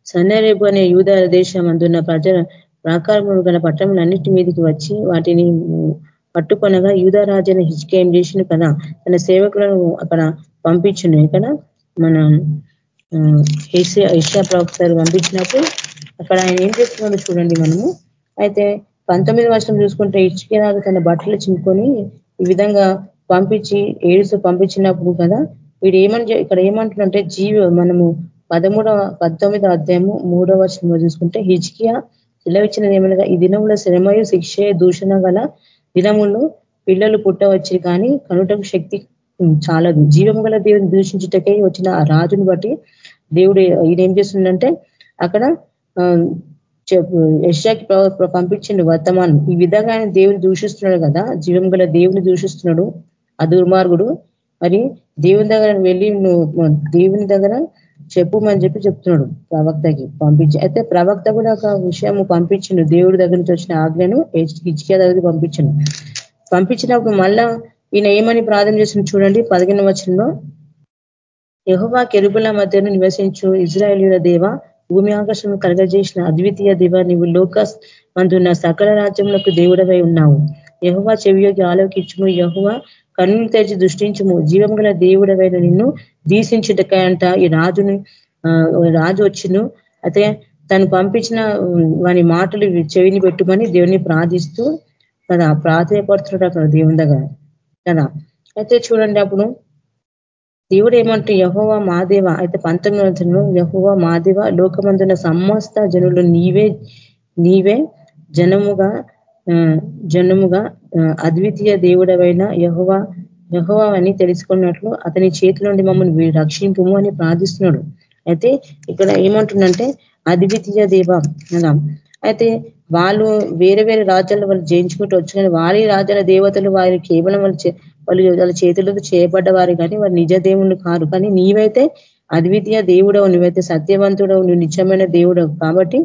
సన్నరేపు అనే యూద దేశం అందున్న ప్రజ ప్రాకారములు గల పట్టణములన్నిటి మీదకి వచ్చి వాటిని పట్టుకొనగా యూదరాజైన హిజ్కి ఏం చేసిన కదా తన సేవకులను అక్కడ పంపించిండు. ఇక్కడ మన ఏషియా ఏషియా ప్రవక్తలు పంపించినప్పుడు అక్కడ ఆయన ఏం చేస్తున్నాడో చూడండి మనము. అయితే పంతొమ్మిది వర్షం చూసుకుంటే ఇచ్చికేరాజు తన బట్టలు చింపుకొని ఈ విధంగా పంపించి ఏడుసు పంపించినప్పుడు కదా వీడు ఏమని ఇక్కడ ఏమంటున్నంటే జీవి మనము పదమూడవ పంతొమ్మిదో అధ్యాయము మూడవ వర్షంలో చూసుకుంటే హిజ్కియా సెలవిచ్చిన ఏమనగా ఈ దినముల శ్రమయు శిక్షే దూషణ గల దినములు పిల్లలు పుట్టవచ్చు కానీ కనుటకు శక్తి చాలదు. జీవం గల దేవుని దూషించుటకే వచ్చిన ఆ రాజుని బట్టి దేవుడు ఈయన ఏం చేస్తుందంటే అక్కడ యశాకి పంపించిండు వర్తమానం. ఈ విధంగా ఆయన దేవుని దూషిస్తున్నాడు కదా జీవం గల దేవుని దూషిస్తున్నాడు ఆ దుర్మార్గుడు. మరి దేవుని దగ్గర వెళ్ళి నువ్వు దేవుని దగ్గర చెప్పుమని చెప్పి చెప్తున్నాడు ప్రవక్తకి పంపించి. అయితే ప్రవక్త కూడా ఒక విషయము పంపించిండు. దేవుడి దగ్గర నుంచి వచ్చిన ఆజ్ఞను హిజ్కియా దగ్గరికి పంపించను పంపించినప్పుడు మళ్ళా ఈయన ఏమని ప్రార్థన చేసిన చూడండి పదిహేను వచనంలో యహోవా కెరుబుల మధ్యను నివసించు ఇజ్రాయేలీల దేవ భూమి ఆకర్షణ కలగజేసిన అద్వితీయ దేవ నీవు లోకస్ మందున్న సకల రాజ్యములకు దేవుడవై ఉన్నావు. యహువా చెవియోగి ఆలోకించుము. యహువా కన్నులు తెరిచి దృష్టించము. జీవం గల దేవుడవైన నిన్ను దీసించుటకంట ఈ రాజుని రాజు వచ్చిను అయితే తను పంపించిన వాని మాటలు చెవిని పెట్టుమని దేవుని ప్రార్థిస్తూ కదా ప్రాధాయపడుతున్నాడు అక్కడ దేవుని దగ్గర కదా. అయితే చూడండి అప్పుడు దేవుడు ఏమంటే యహోవా మాదేవ అయితే పంతొమ్మిది వందలు యహోవా మాదేవ లోకమందున సమస్త జనులు నీవే నీవే జనముగా జనముగా అద్వితీయ దేవుడవైన యహోవా యహోవా అని తెలుసుకున్నట్లు అతని చేతిలో నుండి మమ్మల్ని రక్షింపుము అని ప్రార్థిస్తున్నాడు. అయితే ఇక్కడ ఏమంటుండంటే అద్వితీయ దేవ అలా అయితే వాళ్ళు వేరే వేరే రాజ్యాలు వాళ్ళు జయించుకుంటూ వచ్చిన వారి రాజ్యాల దేవతలు వారి కేవలం వాళ్ళు వాళ్ళు వాళ్ళ చేతులతో చేయబడ్డవారు కానీ వారు నిజ దేవుళ్ళు కారు కానీ నీవైతే అద్వితీయ దేవుడవు నువ్వైతే సత్యవంతుడవు నువ్వు నిజమైన దేవుడవు కాబట్టి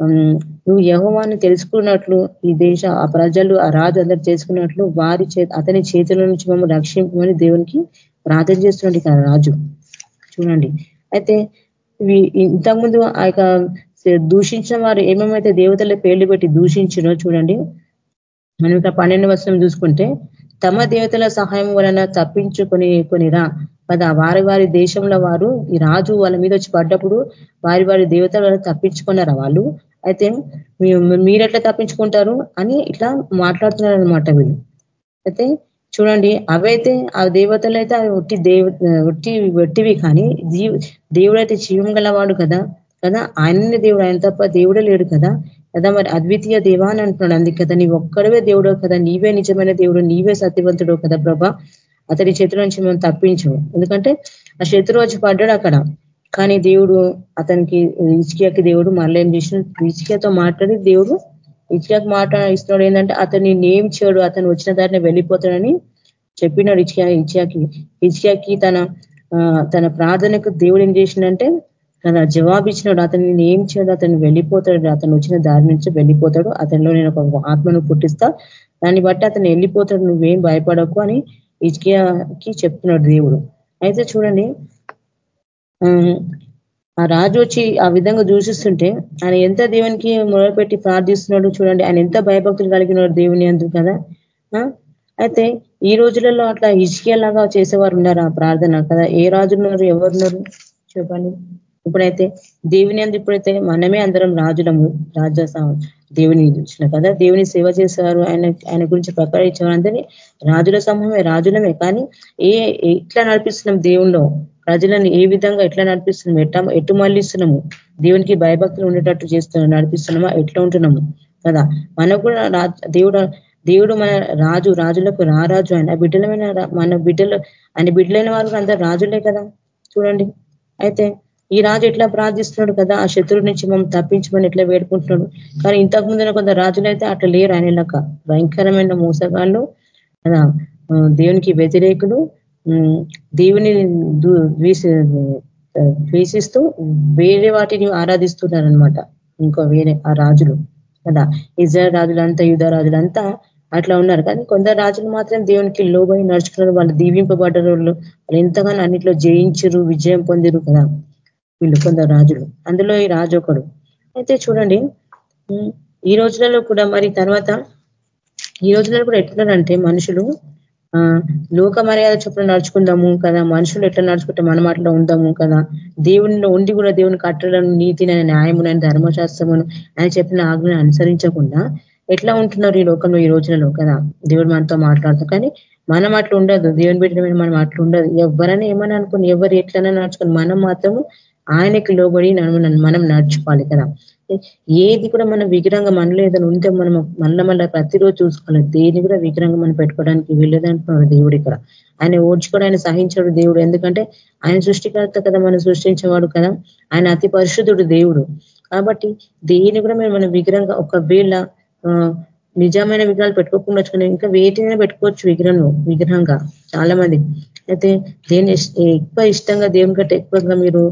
నువ్వు యహోవాన్ని తెలుసుకున్నట్లు ఈ దేశ ఆ ప్రజలు ఆ రాజు అందరు చేసుకున్నట్లు వారి అతని చేతుల నుంచి మమ్మల్ని రక్షింపమని దేవునికి ప్రార్థన చేస్తున్నాడు ఇక్కడ రాజు. చూడండి. అయితే ఇంతకుముందు ఆ యొక్క దూషించిన వారు ఏమేమైతే దేవతల పేర్లు పెట్టి దూషించినో చూడండి. మనం ఇక్కడ పన్నెండు వర్షం చూసుకుంటే తమ దేవతల సహాయం వలన తప్పించుకొని కొనిరా. కదా వారి వారి దేశంలో వారు ఈ రాజు వాళ్ళ మీద వచ్చి పడ్డప్పుడు వారి వారి దేవతల తప్పించుకున్నారా వాళ్ళు? అయితే మీరెట్లా తప్పించుకుంటారు? అని ఇట్లా మాట్లాడుతున్నారు అనమాట వీళ్ళు. అయితే చూడండి అవైతే ఆ దేవతలు అయితే ఒట్టి దేవ ఒట్టి ఒట్టివి కానీ దేవుడు అయితే జీవం గలవాడు కదా? కదా? ఆయననే దేవుడు ఆయన తప్ప దేవుడే లేడు కదా? కదా మరి అద్వితీయ దేవా అని అంటున్నాడు. అందుకే కదా నీ ఒక్కడవే దేవుడు కదా నీవే నిజమైన దేవుడు నీవే సత్యవంతుడు కదా ప్రభా. అతడి చేతుల నుంచి మేము తప్పించము. ఎందుకంటే ఆ శత్రువు పడ్డాడు అక్కడ. కానీ దేవుడు అతనికి ఇచ్కియాకి దేవుడు మళ్ళీ ఏం చేసిన ఇచికియాతో మాట్లాడి దేవుడు ఇచ్కియాకి మాట ఇస్తున్నాడు ఏంటంటే అతన్ని నేమ్ చేయడు అతను వచ్చిన దారిని వెళ్ళిపోతాడని చెప్పినాడు ఇచ్కియా ఇచ్కియాకి ఇచ్కియాకి తన తన ప్రార్థనకు దేవుడు ఏం చేసిండంటే కదా జవాబు ఇచ్చినాడు నేను ఏం చేయడు? అతను వెళ్ళిపోతాడు. అతను వచ్చిన దారి నుంచి వెళ్ళిపోతాడు. అతనిలో నేను ఒక ఆత్మను పుట్టిస్తా. దాన్ని బట్టి అతను వెళ్ళిపోతాడు. నువ్వేం భయపడకు అని ఇజ్కియాకి చెప్తున్నాడు దేవుడు. అయితే చూడండి ఆ రాజు వచ్చి ఆ విధంగా దూషిస్తుంటే ఆయన ఎంత దేవునికి మొదలుపెట్టి ప్రార్థిస్తున్నాడు చూడండి. ఆయన ఎంత భయభక్తులు కలిగినాడు దేవుని అందుకు కదా? అయితే ఈ రోజులలో అట్లా ఇసుకేలాగా చేసేవారు ఉన్నారు ఆ ప్రార్థన కదా? ఏ రాజున్నారు? ఎవరున్నారు? చెప్పండి. ఇప్పుడైతే దేవుని అందు ఇప్పుడైతే మనమే అందరం రాజులము రాజసాము దేవుని చూసిన కదా. దేవుని సేవ చేసేవారు ఆయన ఆయన గురించి ప్రకటించేవారు రాజుల సమూహమే రాజులమే. కానీ ఏ ఎట్లా నడిపిస్తున్నాం దేవుణ్ణి? ప్రజలను ఏ విధంగా ఎట్లా నడిపిస్తున్నాం? ఎట్లా ఎటు మళ్ళిస్తున్నాము? దేవునికి భయభక్తులు ఉండేటట్టు చేస్తున్నాం నడిపిస్తున్నామా? ఎట్లా ఉంటున్నాము? కదా. మనకు కూడా దేవుడు దేవుడు మన రాజు రాజులకు రారాజు ఆయన బిడ్డలమైన మన బిడ్డలు ఆయన బిడ్డలైన వారు అందరు రాజులే కదా. చూడండి. అయితే ఈ రాజు ఎట్లా ప్రార్థిస్తున్నాడు కదా? ఆ శత్రువు నుంచి మనం తప్పించమని ఎట్లా వేడుకుంటున్నాడు? కానీ ఇంతకు ముందున కొంత రాజులు అయితే అట్లా లేరు ఆయన లెక్క. భయంకరమైన మోసగాళ్ళు. దేవునికి వ్యతిరేకులు. దేవుని ద్వేషిస్తూ వేరే వాటిని ఆరాధిస్తున్నారనమాట ఇంకో వేరే ఆ రాజులు. కదా? ఇజ్రాయల్ రాజులంతా యుధ రాజులంతా అట్లా ఉన్నారు. కానీ కొందరు రాజులు మాత్రం దేవునికి లోబడి నడుచుకున్నారు. వాళ్ళు దీవింపబడ్డ వాళ్ళు ఎంతగానో అన్నిట్లో జయించరు విజయం పొందిరు కదా? వీళ్ళు కొందరు రాజులు. అందులో ఈ రాజు ఒకడు. అయితే చూడండి ఈ రోజులలో కూడా మరి తర్వాత ఈ రోజులలో కూడా ఎట్లున్నారంటే మనుషులు లోక మర్యాద చొప్పున నడుచుకుందాము కదా మనుషులు ఎట్లా నడుచుకుంటే మన మాటలో ఉందాము కదా దేవునిలో ఉండి కూడా దేవుని కట్టడం నీతిని న్యాయమునని ధర్మశాస్త్రమును అని చెప్పిన ఆజ్ఞను అనుసరించకుండా ఎట్లా ఉంటున్నారు ఈ లోకంలో ఈ రోజులలో కదా? దేవుడు మనతో మాట్లాడుతాం కానీ మనం అట్లా ఉండదు. దేవుని బిడ్డ మనం అట్లా ఉండదు. ఎవరైనా ఏమని అనుకుని ఎవరు ఎట్లైనా నడుచుకొని మనం మాత్రము ఆయనకి లోబడి మనం నడుచుకోవాలి కదా. ఏది కూడా మన విగ్రహంగా మనలో ఏదైనా ఉంటే మనం మళ్ళా మళ్ళీ ప్రతిరోజు చూసుకోవాలి. దేని కూడా విగ్రహంగా మనం పెట్టుకోవడానికి వెళ్ళేదంటున్నాడు దేవుడు ఇక్కడ. ఆయన ఓడ్చుకోవడం ఆయన సహించాడు దేవుడు. ఎందుకంటే ఆయన సృష్టికర్త కదా మనం సృష్టించేవాడు కదా. ఆయన అతి పరిశుద్ధుడు దేవుడు. కాబట్టి దేని కూడా మేము మన విగ్రహంగా ఒకవేళ నిజమైన విగ్రహాలు పెట్టుకోకుండా ఇంకా వేటినైనా పెట్టుకోవచ్చు విగ్రహం విగ్రహంగా చాలా మంది అయితే దేని ఎక్కువ ఇష్టంగా దేవుని కంటే ఎక్కువగా మీరు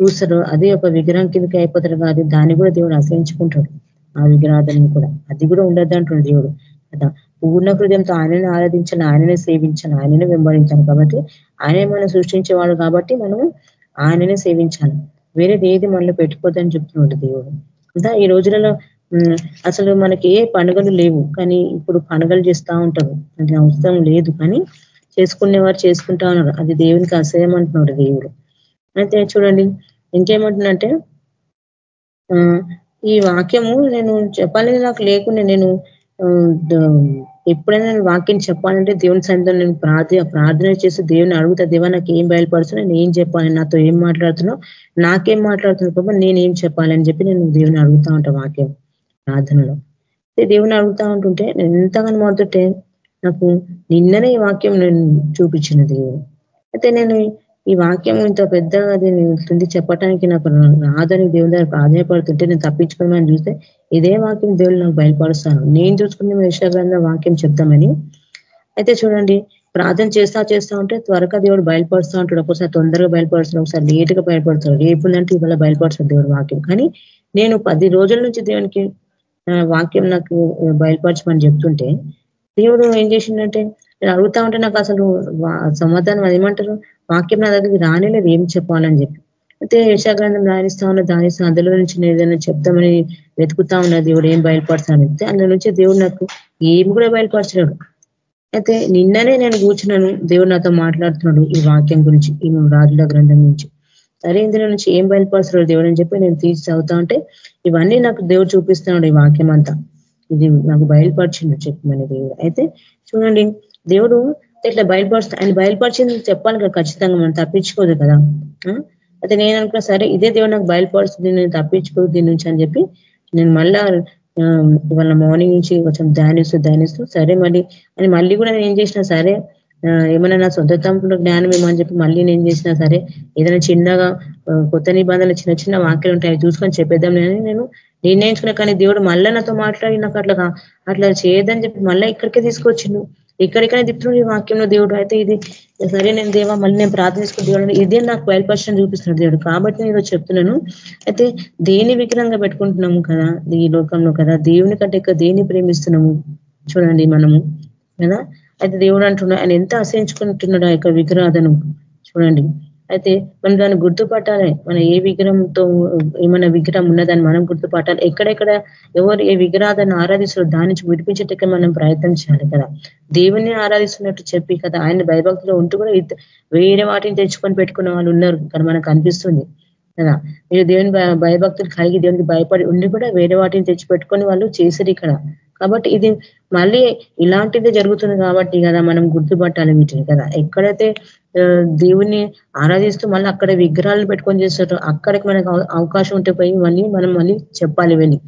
చూస్తారు అదే ఒక విగ్రహం కిందకి అయిపోతారు కాదు దాన్ని కూడా దేవుడు అసహించుకుంటాడు ఆ విగ్రహాన్ని కూడా. అది కూడా ఉండద్దు అంటున్నాడు దేవుడు. కదా? పూర్ణ హృదయంతో ఆయనని ఆరాధించాలి ఆయననే సేవించాలి ఆయననే వెంబడించాలి కాబట్టి ఆయనే మనం సృష్టించేవాడు కాబట్టి మనం ఆయననే సేవించాలి. వేరేది ఏది మనలో పెట్టుకోదని చెప్తున్నాడు దేవుడు. అంతా ఈ రోజులలో అసలు మనకి ఏ పండుగలు లేవు. కానీ ఇప్పుడు పండుగలు చేస్తూ ఉంటారు. అది అవసరం లేదు. కానీ చేసుకునేవారు చేసుకుంటా ఉన్నారు. అది దేవునికి అసహ్యం అంటున్నాడు దేవుడు. అయితే చూడండి ఇంకేమంటుందంటే ఈ వాక్యము నేను చెప్పాలని నాకు లేకుండా నేను ఎప్పుడైనా నేను వాక్యం చెప్పాలంటే దేవుని సన్నిధిలో నేను ప్రార్థన ప్రార్థన చేసి దేవుని అడుగుతా దేవా నాకు ఏం బయలుపడుతున్నా నేను ఏం చెప్పాలి? నాతో ఏం మాట్లాడుతున్నావు? నాకేం మాట్లాడుతున్నా నేను నేనేం చెప్పాలని చెప్పి నేను దేవుని అడుగుతా ఉంటా వాక్యం ప్రార్థనలో. దేవుని అడుగుతా ఉంటుంటే నేను ఎంతగానో మాడుతుంటే నాకు నిన్ననే ఈ వాక్యం నేను చూపించిన దేవుడు. అయితే నేను ఈ వాక్యం ఇంత పెద్దగా ఉంటుంది ఉంది చెప్పటానికి నాకు రాదని దేవుని దగ్గర ప్రాధాన్యపడుతుంటే నేను తప్పించుకోమని చూస్తే ఇదే వాక్యం దేవుడు నాకు బయలుపరుస్తాను నేను చూసుకునే విషయాల వాక్యం చెప్తామని అయితే చూడండి ప్రార్థన చేస్తా చేస్తా ఉంటే త్వరగా దేవుడు బయలుపరుస్తూ ఉంటాడు. ఒకసారి తొందరగా బయలుపరుస్తాడు ఒకసారి లేటుగా బయలుపరుస్తాడు. రేపు అంటే ఇవాళ బయలుపరుస్తాడు దేవుడు వాక్యం. కానీ నేను పది రోజుల నుంచి దేవునికి వాక్యం నాకు బయలుపరచమని చెప్తుంటే దేవుడు ఏం చేసిండంటే నేను అడుగుతా ఉంటే నాకు అసలు సమాధానం ఏమంటారు? వాక్యం నా దగ్గరికి రానేలేదు ఏం చెప్పాలని చెప్పి. అయితే యశాగ్రంథం రాణిస్తా ఉన్న దాని అందులో నుంచి నేను ఏదైనా చెప్తామని వెతుకుతా ఉన్న దేవుడు ఏం బయలుపరుస్తాను అందులో నుంచి దేవుడు నాకు ఏం కూడా బయలుపరచలేడు. అయితే నిన్ననే నేను కూర్చున్నాను దేవుడు నాతో మాట్లాడుతున్నాడు ఈ వాక్యం గురించి ఈ రాజుల గ్రంథం నుంచి సరే ఇందులో నుంచి ఏం బయలుపరుస్తున్నాడు దేవుడు అని చెప్పి నేను తీసి చదువుతా ఉంటే ఇవన్నీ నాకు దేవుడు చూపిస్తున్నాడు ఈ వాక్యం అంతా. ఇది నాకు బయలుపరిచిండు చెప్పమని దేవుడు. అయితే చూడండి దేవుడు ఇట్లా బయలుపరుస్తా ఆయన బయలుపరిచింది చెప్పాలి కదా ఖచ్చితంగా మనం తప్పించుకోదు కదా. అయితే నేను అనుకున్నా సరే ఇదే దేవుడు నాకు బయలుపరుస్తుంది నేను తప్పించుకోదు దీని నుంచి అని చెప్పి నేను మళ్ళా ఇవాళ మార్నింగ్ నుంచి కొంచెం ధ్యానిస్తూ ధ్యానిస్తూ సరే మళ్ళీ అని మళ్ళీ కూడా నేను ఏం చేసినా సరే ఏమైనా నా సొంత తంపులో జ్ఞానం ఏమని చెప్పి మళ్ళీ నేను చేసినా సరే ఏదైనా చిన్నగా కొత్త నిబంధనలు చిన్న చిన్న వాక్యాలు ఉంటాయి చూసుకొని చెప్పేద్దాం నేను నిర్ణయించుకున్నా కానీ దేవుడు మళ్ళీ నాతో మాట్లాడి నాకు అట్లా అట్లా చేయదని చెప్పి మళ్ళీ ఇక్కడికే తీసుకొచ్చిండు. ఇక్కడికైనా తిప్పుతున్నాడు ఈ వాక్యంలో దేవుడు? అయితే ఇది సరే నేను దేవా మళ్ళీ నేను ప్రార్థించుకుని దేవుడు ఇదే నాకు బయలుపరచడం చూపిస్తున్నాడు దేవుడు. కాబట్టి నేను చెప్తున్నాను. అయితే దేని విగ్రహంగా పెట్టుకుంటున్నాము కదా? ఈ లోకంలో కదా? దేవుని కంటే దేని దేన్ని ప్రేమిస్తున్నాము? చూడండి మనము కదా? అయితే దేవుడు అంటున్నాడు ఆయన ఎంత అసహించుకుంటున్నాడు ఆ యొక్క విగ్రహాదను? చూడండి. అయితే మనం దాన్ని గుర్తుపట్టాలి. మన ఏ విగ్రహంతో ఏమైనా విగ్రహం ఉన్నదని మనం గుర్తుపట్టాలి. ఎక్కడెక్కడ ఎవరు ఏ విగ్రహాన్ని ఆరాధిస్తారో దాని నుంచి విడిపించేటಕ್ಕೆ మనం ప్రయత్నం చేయాలి కదా. దేవుని ఆరాధిస్తున్నట్టు చెప్పి కదా ఆయన భయభక్తిలో ఉంటూ కూడా వేరే వాటిని తెచ్చుకొని పెట్టుకున్న వాళ్ళు ఉన్నారు కానీ మనకు అనిపిస్తుంది కదా. మీరు దేవుని భయభక్తులు కలిగి దేవునికి భయపడి ఉండి కూడా వేరే వాటిని తెచ్చి పెట్టుకొని వాళ్ళు చేశారు ఇక్కడ. కాబట్టి ఇది మళ్ళీ ఇలాంటిదే జరుగుతుంది కాబట్టి కదా మనం గుర్తుపట్టాలి వీటిని కదా. ఎక్కడైతే దేవుణ్ణి ఆరాధిస్తూ మళ్ళీ అక్కడ విగ్రహాలు పెట్టుకొని చేస్తారు. అక్కడికి మనకు అవకాశం ఉంటే పోయి మళ్ళీ మనం మళ్ళీ చెప్పాలి ఇవన్నీ.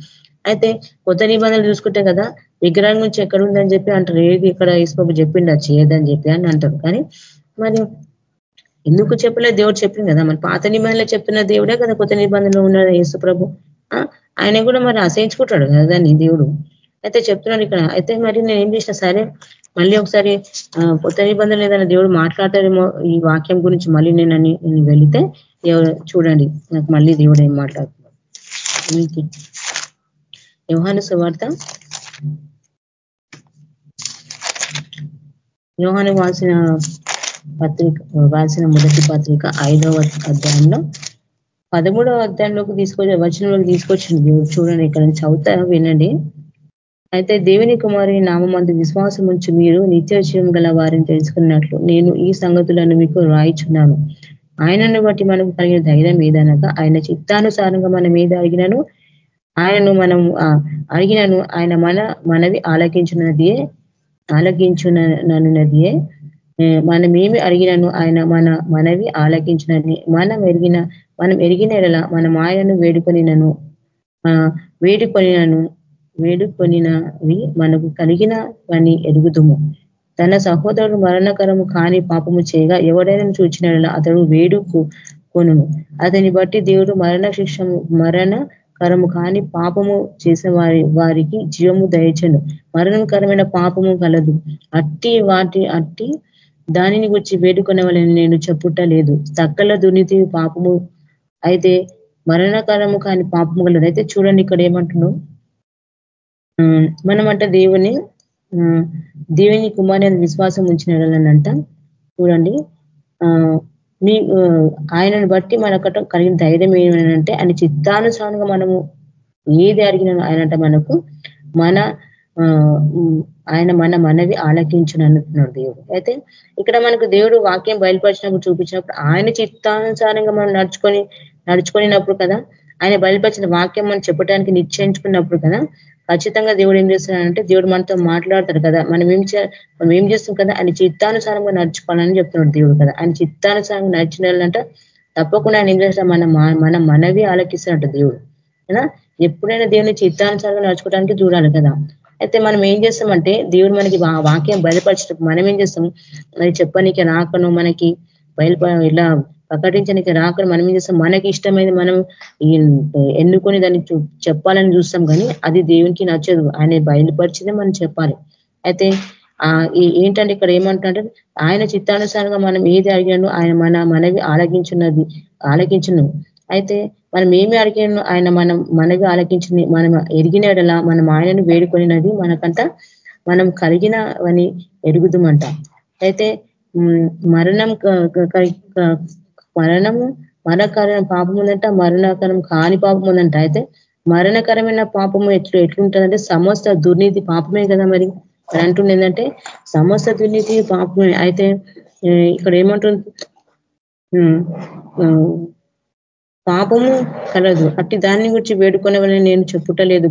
అయితే కొత్త నిబంధనలు చూసుకుంటే కదా విగ్రహం గురించి ఎక్కడ ఉందని చెప్పి అంటారు. ఏది ఇక్కడ ఈశ్వబు చెప్పిండ చేయదని చెప్పి అని అంటారు. కానీ మరి ఎందుకు చెప్పలేదు? దేవుడు చెప్పింది కదా. మరి పాత నిబంధనలు చెప్తున్న దేవుడే కదా కొత్త నిబంధనలు ఉన్నాడు యేసు ప్రభు. ఆయన కూడా మరి అసహించుకుంటాడు కదా దాన్ని దేవుడు. అయితే చెప్తున్నాడు ఇక్కడ. అయితే మరి నేను ఏం చేసిన సరే మళ్ళీ ఒకసారి కొత్త నిబంధనలు ఏదైనా దేవుడు మాట్లాడతాడేమో ఈ వాక్యం గురించి మళ్ళీ నేను నేను వెళితే చూడండి నాకు మళ్ళీ దేవుడు ఏం మాట్లాడుతున్నాడు. యోహాను సువార్త. యోహాను వాల్సిన పత్రిక వాల్సిన మొదటి పత్రిక ఐదవ అధ్యాయంలో. పదమూడవ అధ్యాయంలోకి తీసుకొచ్చి వచనంలోకి తీసుకొచ్చింది దేవుడు. చూడండి ఇక్కడ చదువుతా వినండి. అయితే దేవుని కుమారి నామందు విశ్వాసం ఉంచి మీరు నిత్యజీవం గల వారిని తెలుసుకున్నట్లు నేను ఈ సంగతులను మీకు రాయిచున్నాను. ఆయనను బట్టి మనకు కలిగిన ధైర్యం ఏదనగా ఆయన చిత్తానుసారంగా మనం ఏది అడిగినను ఆయనను మనం అడిగినను ఆయన మన మనవి ఆలకించున్నదియే ఆలకించునన్నదియే మనం ఏమి అడిగినను ఆయన మన మనవి ఆలకించినది మనం ఎరిగిన మనం ఎరిగిన మనం ఆయనను వేడుకొనినను వేడుకొనినను వేడుకొనినవి మనకు కలిగిన పని ఎరుగుదుము తన సహోదరుడు మరణకరము కాని పాపము చేయగా ఎవడైనా చూచిన అతడు వేడుకు కొనును. అతని బట్టి దేవుడు మరణ శిక్ష మరణ కరము కాని పాపము చేసిన వారి వారికి జీవము దయచను. మరణకరమైన పాపము కలదు. అట్టి వాటి అట్టి దానిని గురించి వేడుకొనవలని నేను చెప్పుటలేదు. తక్కల దుర్నీతి పాపము అయితే మరణకరము కాని పాపము కలదు. అయితే చూడండి ఇక్కడ ఏమంటున్నావు మనమంట దేవుని దేవుని కుమారి విశ్వాసం ఉంచినడంట చూడండి. మీ ఆయనను బట్టి మనకట కలిగిన ధైర్యం ఏమనంటే ఆయన చిత్తానుసారంగా మనము ఏది అడిగిన ఆయనంట మనకు మన ఆయన మన మనవి ఆలకించును అంటున్నాడు దేవుడు. అయితే ఇక్కడ మనకు దేవుడు వాక్యం బయలుపరిచినప్పుడు చూపించినప్పుడు ఆయన చిత్తానుసారంగా మనం నడుచుకొని నడుచుకునినప్పుడు కదా ఆయన బయలుపరిచిన వాక్యం మనం చెప్పడానికి నిశ్చయించుకున్నప్పుడు కదా ఖచ్చితంగా దేవుడు ఏం చేస్తున్నాడంటే దేవుడు మనతో మాట్లాడతాడు కదా. మనం ఏం మనం ఏం చేస్తాం కదా? ఆయన చిత్తానుసారంగా నడుచుకోవాలని చెప్తున్నాడు దేవుడు కదా. ఆయన చిత్తానుసారంగా నడిచిన తప్పకుండా ఆయన ఏం చేస్తాడు? మన మన మనవి ఆలకిస్తున్నట్టు దేవుడు. కదా? ఎప్పుడైనా దేవుని చిత్తానుసారంగా నడుచుకోవడానికి చూడాలి కదా. అయితే మనం ఏం చేస్తామంటే దేవుడు మనకి వాక్యం బయలుపరిచినప్పుడు మనం ఏం చేస్తాం? అది చెప్పనీకి రాకను మనకి బయలుప ఇలా ప్రకటించడానికి రాకుండా మనం ఏం చేస్తాం మనకి ఇష్టమైంది మనం ఎన్నుకొని దాన్ని చెప్పాలని చూస్తాం కానీ అది దేవునికి నచ్చదు. ఆయన బయలుపరిచిందే మనం చెప్పాలి. అయితే ఏంటంటే ఇక్కడ ఏమంటుంటే ఆయన చిత్తానుసారంగా మనం ఏది అడిగాను ఆయన మన మనవి ఆలకించున్నది ఆలగించును అయితే మనం ఏమి అడిగాను ఆయన మనం మనవి ఆలకించింది మనం ఎరిగినడలా మనం ఆయనను వేడుకొనినది మనకంట మనం కలిగినవని ఎరుగుదమంట. అయితే మరణం మరణము మరణకరమైన పాపం ఉందంట మరణకరం కాని పాపం ఉందంట అయితే మరణకరమైన పాపము ఎట్లు ఎట్లుంటుందంటే సమస్త దుర్నీతి పాపమే కదా మరి. అని అంటుంది ఏంటంటే సమస్త దుర్నీతి పాపమే. అయితే ఇక్కడ ఏమంటుంది పాపము కలదు. అట్టి దాన్ని గురించి వేడుకునేవని నేను చెప్పుటలేదు.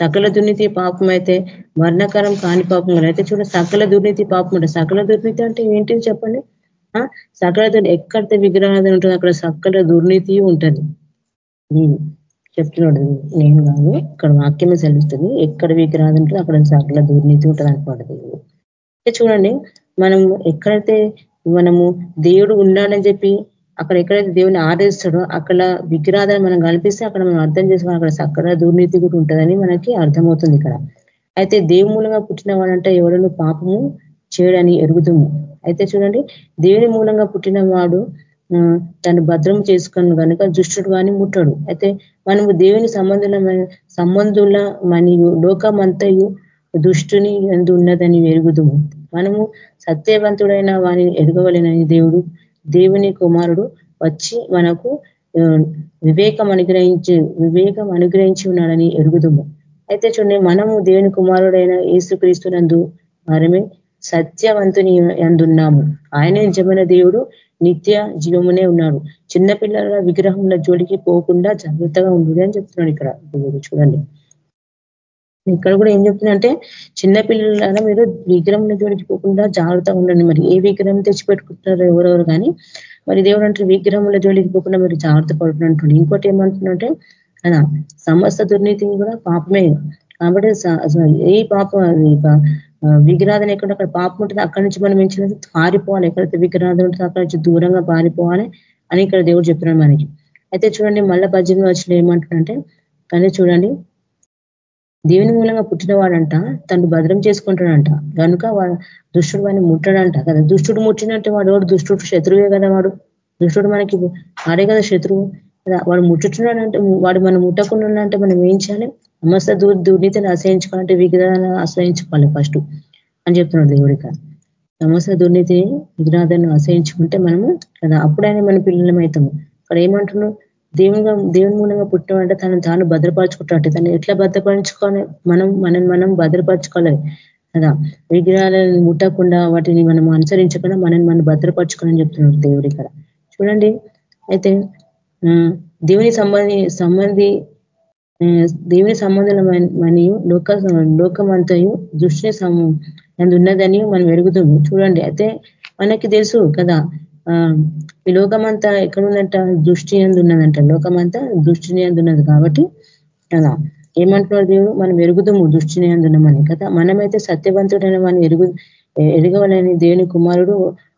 సకల దుర్నీతి పాపం అయితే మరణకరం కాని పాపం అయితే చూడ సకల దుర్నీతి పాపం ఉంటుంది సకల దుర్నీతి అంటే ఏంటిది చెప్పండి? సకలతో ఎక్కడితే విగ్రహాలు ఉంటుంది అక్కడ సకల దుర్నీతి ఉంటుంది. చెప్తున్నాడు నేను కాదు ఇక్కడ వాక్యమే సెలవుస్తుంది. ఎక్కడ విగ్రహాలు ఉంటుంది అక్కడ సకల దుర్నీతి ఉంటుంది అనుకోండి చూడండి మనం ఎక్కడైతే మనము దేవుడు ఉన్నాడని చెప్పి అక్కడ ఎక్కడైతే దేవుని ఆదరిస్తాడో అక్కడ విగ్రహాలను మనం కల్పిస్తే అక్కడ మనం అర్థం చేసుకోవాలి అక్కడ సకల దుర్నీతి కూడా ఉంటుందని మనకి అర్థమవుతుంది ఇక్కడ. అయితే దేవు మూలంగా పుట్టిన వాడంటే ఎవడను పాపము చేయడని ఎరుగుదుము. అయితే చూడండి దేవుని మూలంగా పుట్టిన వాడు తను భద్రం చేసుకుని కనుక దుష్టుడు కానీ ముట్టడు. అయితే మనము దేవుని సంబంధుల సంబంధుల మరియు లోకమంతయు దుష్టుని ఎందు ఉన్నదని ఎరుగుదుము. మనము సత్యవంతుడైన వారిని ఎరగవలేనని దేవుడు దేవుని కుమారుడు వచ్చి మనకు వివేకం అనుగ్రహించి వివేకం అనుగ్రహించి ఉన్నాడని ఎరుగుదుము. అయితే చూడండి మనము దేవుని కుమారుడైన యేసుక్రీస్తునందు మనమే సత్యవంతుని అందున్నాము ఆయనే నిజమైన దేవుడు నిత్య జీవమునే ఉన్నాడు. చిన్నపిల్లల విగ్రహంలో జోడికి పోకుండా జాగ్రత్తగా ఉండు అని చెప్తున్నాడు ఇక్కడ చూడండి. ఇక్కడ కూడా ఏం చెప్తుందంటే చిన్నపిల్లల మీరు విగ్రహంలో జోడికి పోకుండా జాగ్రత్తగా ఉండండి మరి. ఏ విగ్రహం తెచ్చిపెట్టుకుంటున్నారో ఎవరెవరు కానీ మరి దేవుడు అంటే విగ్రహంలో జోడికి పోకుండా మీరు జాగ్రత్త పడుతున్నట్టు ఇంకోటి ఏమంటున్నట్టే అదా సమస్త దుర్నీతిని కూడా పాపమే. కాబట్టి ఏ పాపం విగ్రహాధన ఎక్కడ అక్కడ పాపం ఉంటుంది అక్కడి నుంచి మనం ఏం పారిపోవాలి. ఎక్కడైతే విగ్రహాధన ఉంటుందో అక్కడి నుంచి దూరంగా పారిపోవాలి అని ఇక్కడ దేవుడు చెప్తున్నాడు మనకి. అయితే చూడండి మళ్ళా పద్దెనిమిది వచ్చిన ఏమంటున్నంటే కానీ చూడండి దేవుని మూలంగా పుట్టినవాడంట తను భద్రం చేసుకుంటాడంట. కనుక వాడు దుష్టుడు వాడిని ముట్టడంట కదా. దుష్టుడు ముట్టినట్టు వాడు వాడు దుష్టుడు శత్రువే కదా వాడు. దుష్టుడు మనకి వాడే కదా శత్రువు వాడు ముట్టుతున్నాడంటే వాడు మనం ముట్టకుండా అంటే మనం ఏం చేయాలి? సమస్త దుర్నీతిని ఆశ్రయించుకోవాలంటే విగ్రహాలను ఆశ్రయించుకోవాలి ఫస్ట్ అని చెప్తున్నాడు దేవుడిక సమస్త దుర్నీతిని విగ్రహాలను ఆశ్రయించుకుంటే మనము కదా అప్పుడైనా మన పిల్లలమవుతాము ఇక్కడ ఏమంటున్నాం దేవునిగా దేవుని మూలంగా పుట్టినవంటే తను తాను భద్రపరచుకుంటాడు. తను ఎట్లా భద్రపరచుకోవాలి? మనం మనం మనం భద్రపరచుకోవాలి కదా. విగ్రహాలను ముట్టకుండా వాటిని మనం అనుసరించకుండా మనం మనం భద్రపరచుకోవాలని చెప్తున్నాడు దేవుడు ఇక్కడ. చూడండి. అయితే దేవుని సంబంధి సంబంధి దేవుని సంబంధమని లోక లోకమంతయు దృష్టి ఉన్నదని మనం ఎరుగుతుంది చూడండి అయితే మనకి తెలుసు కదా ఈ లోకమంతా ఎక్కడుందంట? దృష్టి ఎందు ఉన్నదంట లోకమంతా దృష్టిని ఉన్నది కాబట్టి కదా ఏమంటున్నారు దేవుడు? మనం ఎరుగుదాము దృష్టిని అందున్నామని కదా మనమైతే సత్యవంతుడైన మనం ఎరుగు ఎరగవాలని దేవుని కుమారుడు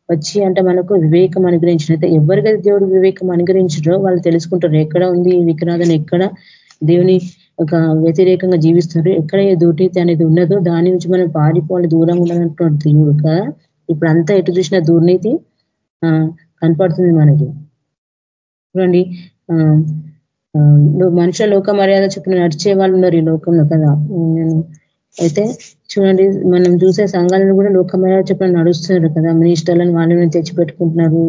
వచ్చి అంటే మనకు వివేకం అనుగ్రహించినైతే ఎవరికైతే దేవుడు వివేకం అనుగ్రహించడో వాళ్ళు తెలుసుకుంటారు ఎక్కడ ఉంది విగ్రహాలను ఎక్కడ దేవుని ఒక వ్యతిరేకంగా జీవిస్తారు. ఎక్కడ ఏ దుర్నీతి అనేది ఉన్నదో దాని నుంచి మనం పారిపోవాలి. దూరంగా ఉండాలంటున్నాడు దేవుడు కదా ఇప్పుడు అంతా ఎటు చూసిన దుర్నీతి కనపడుతుంది మనకి. చూడండి మనుషుల లోక మర్యాద చెప్పిన నడిచే వాళ్ళు ఉన్నారు ఈ లోకంలో కదా. నేను అయితే చూడండి మనం చూసే సంఘాలను కూడా లోక మర్యాద చెప్పిన నడుస్తున్నారు కదా. మినిస్టర్లను వాళ్ళని తెచ్చిపెట్టుకుంటున్నారు.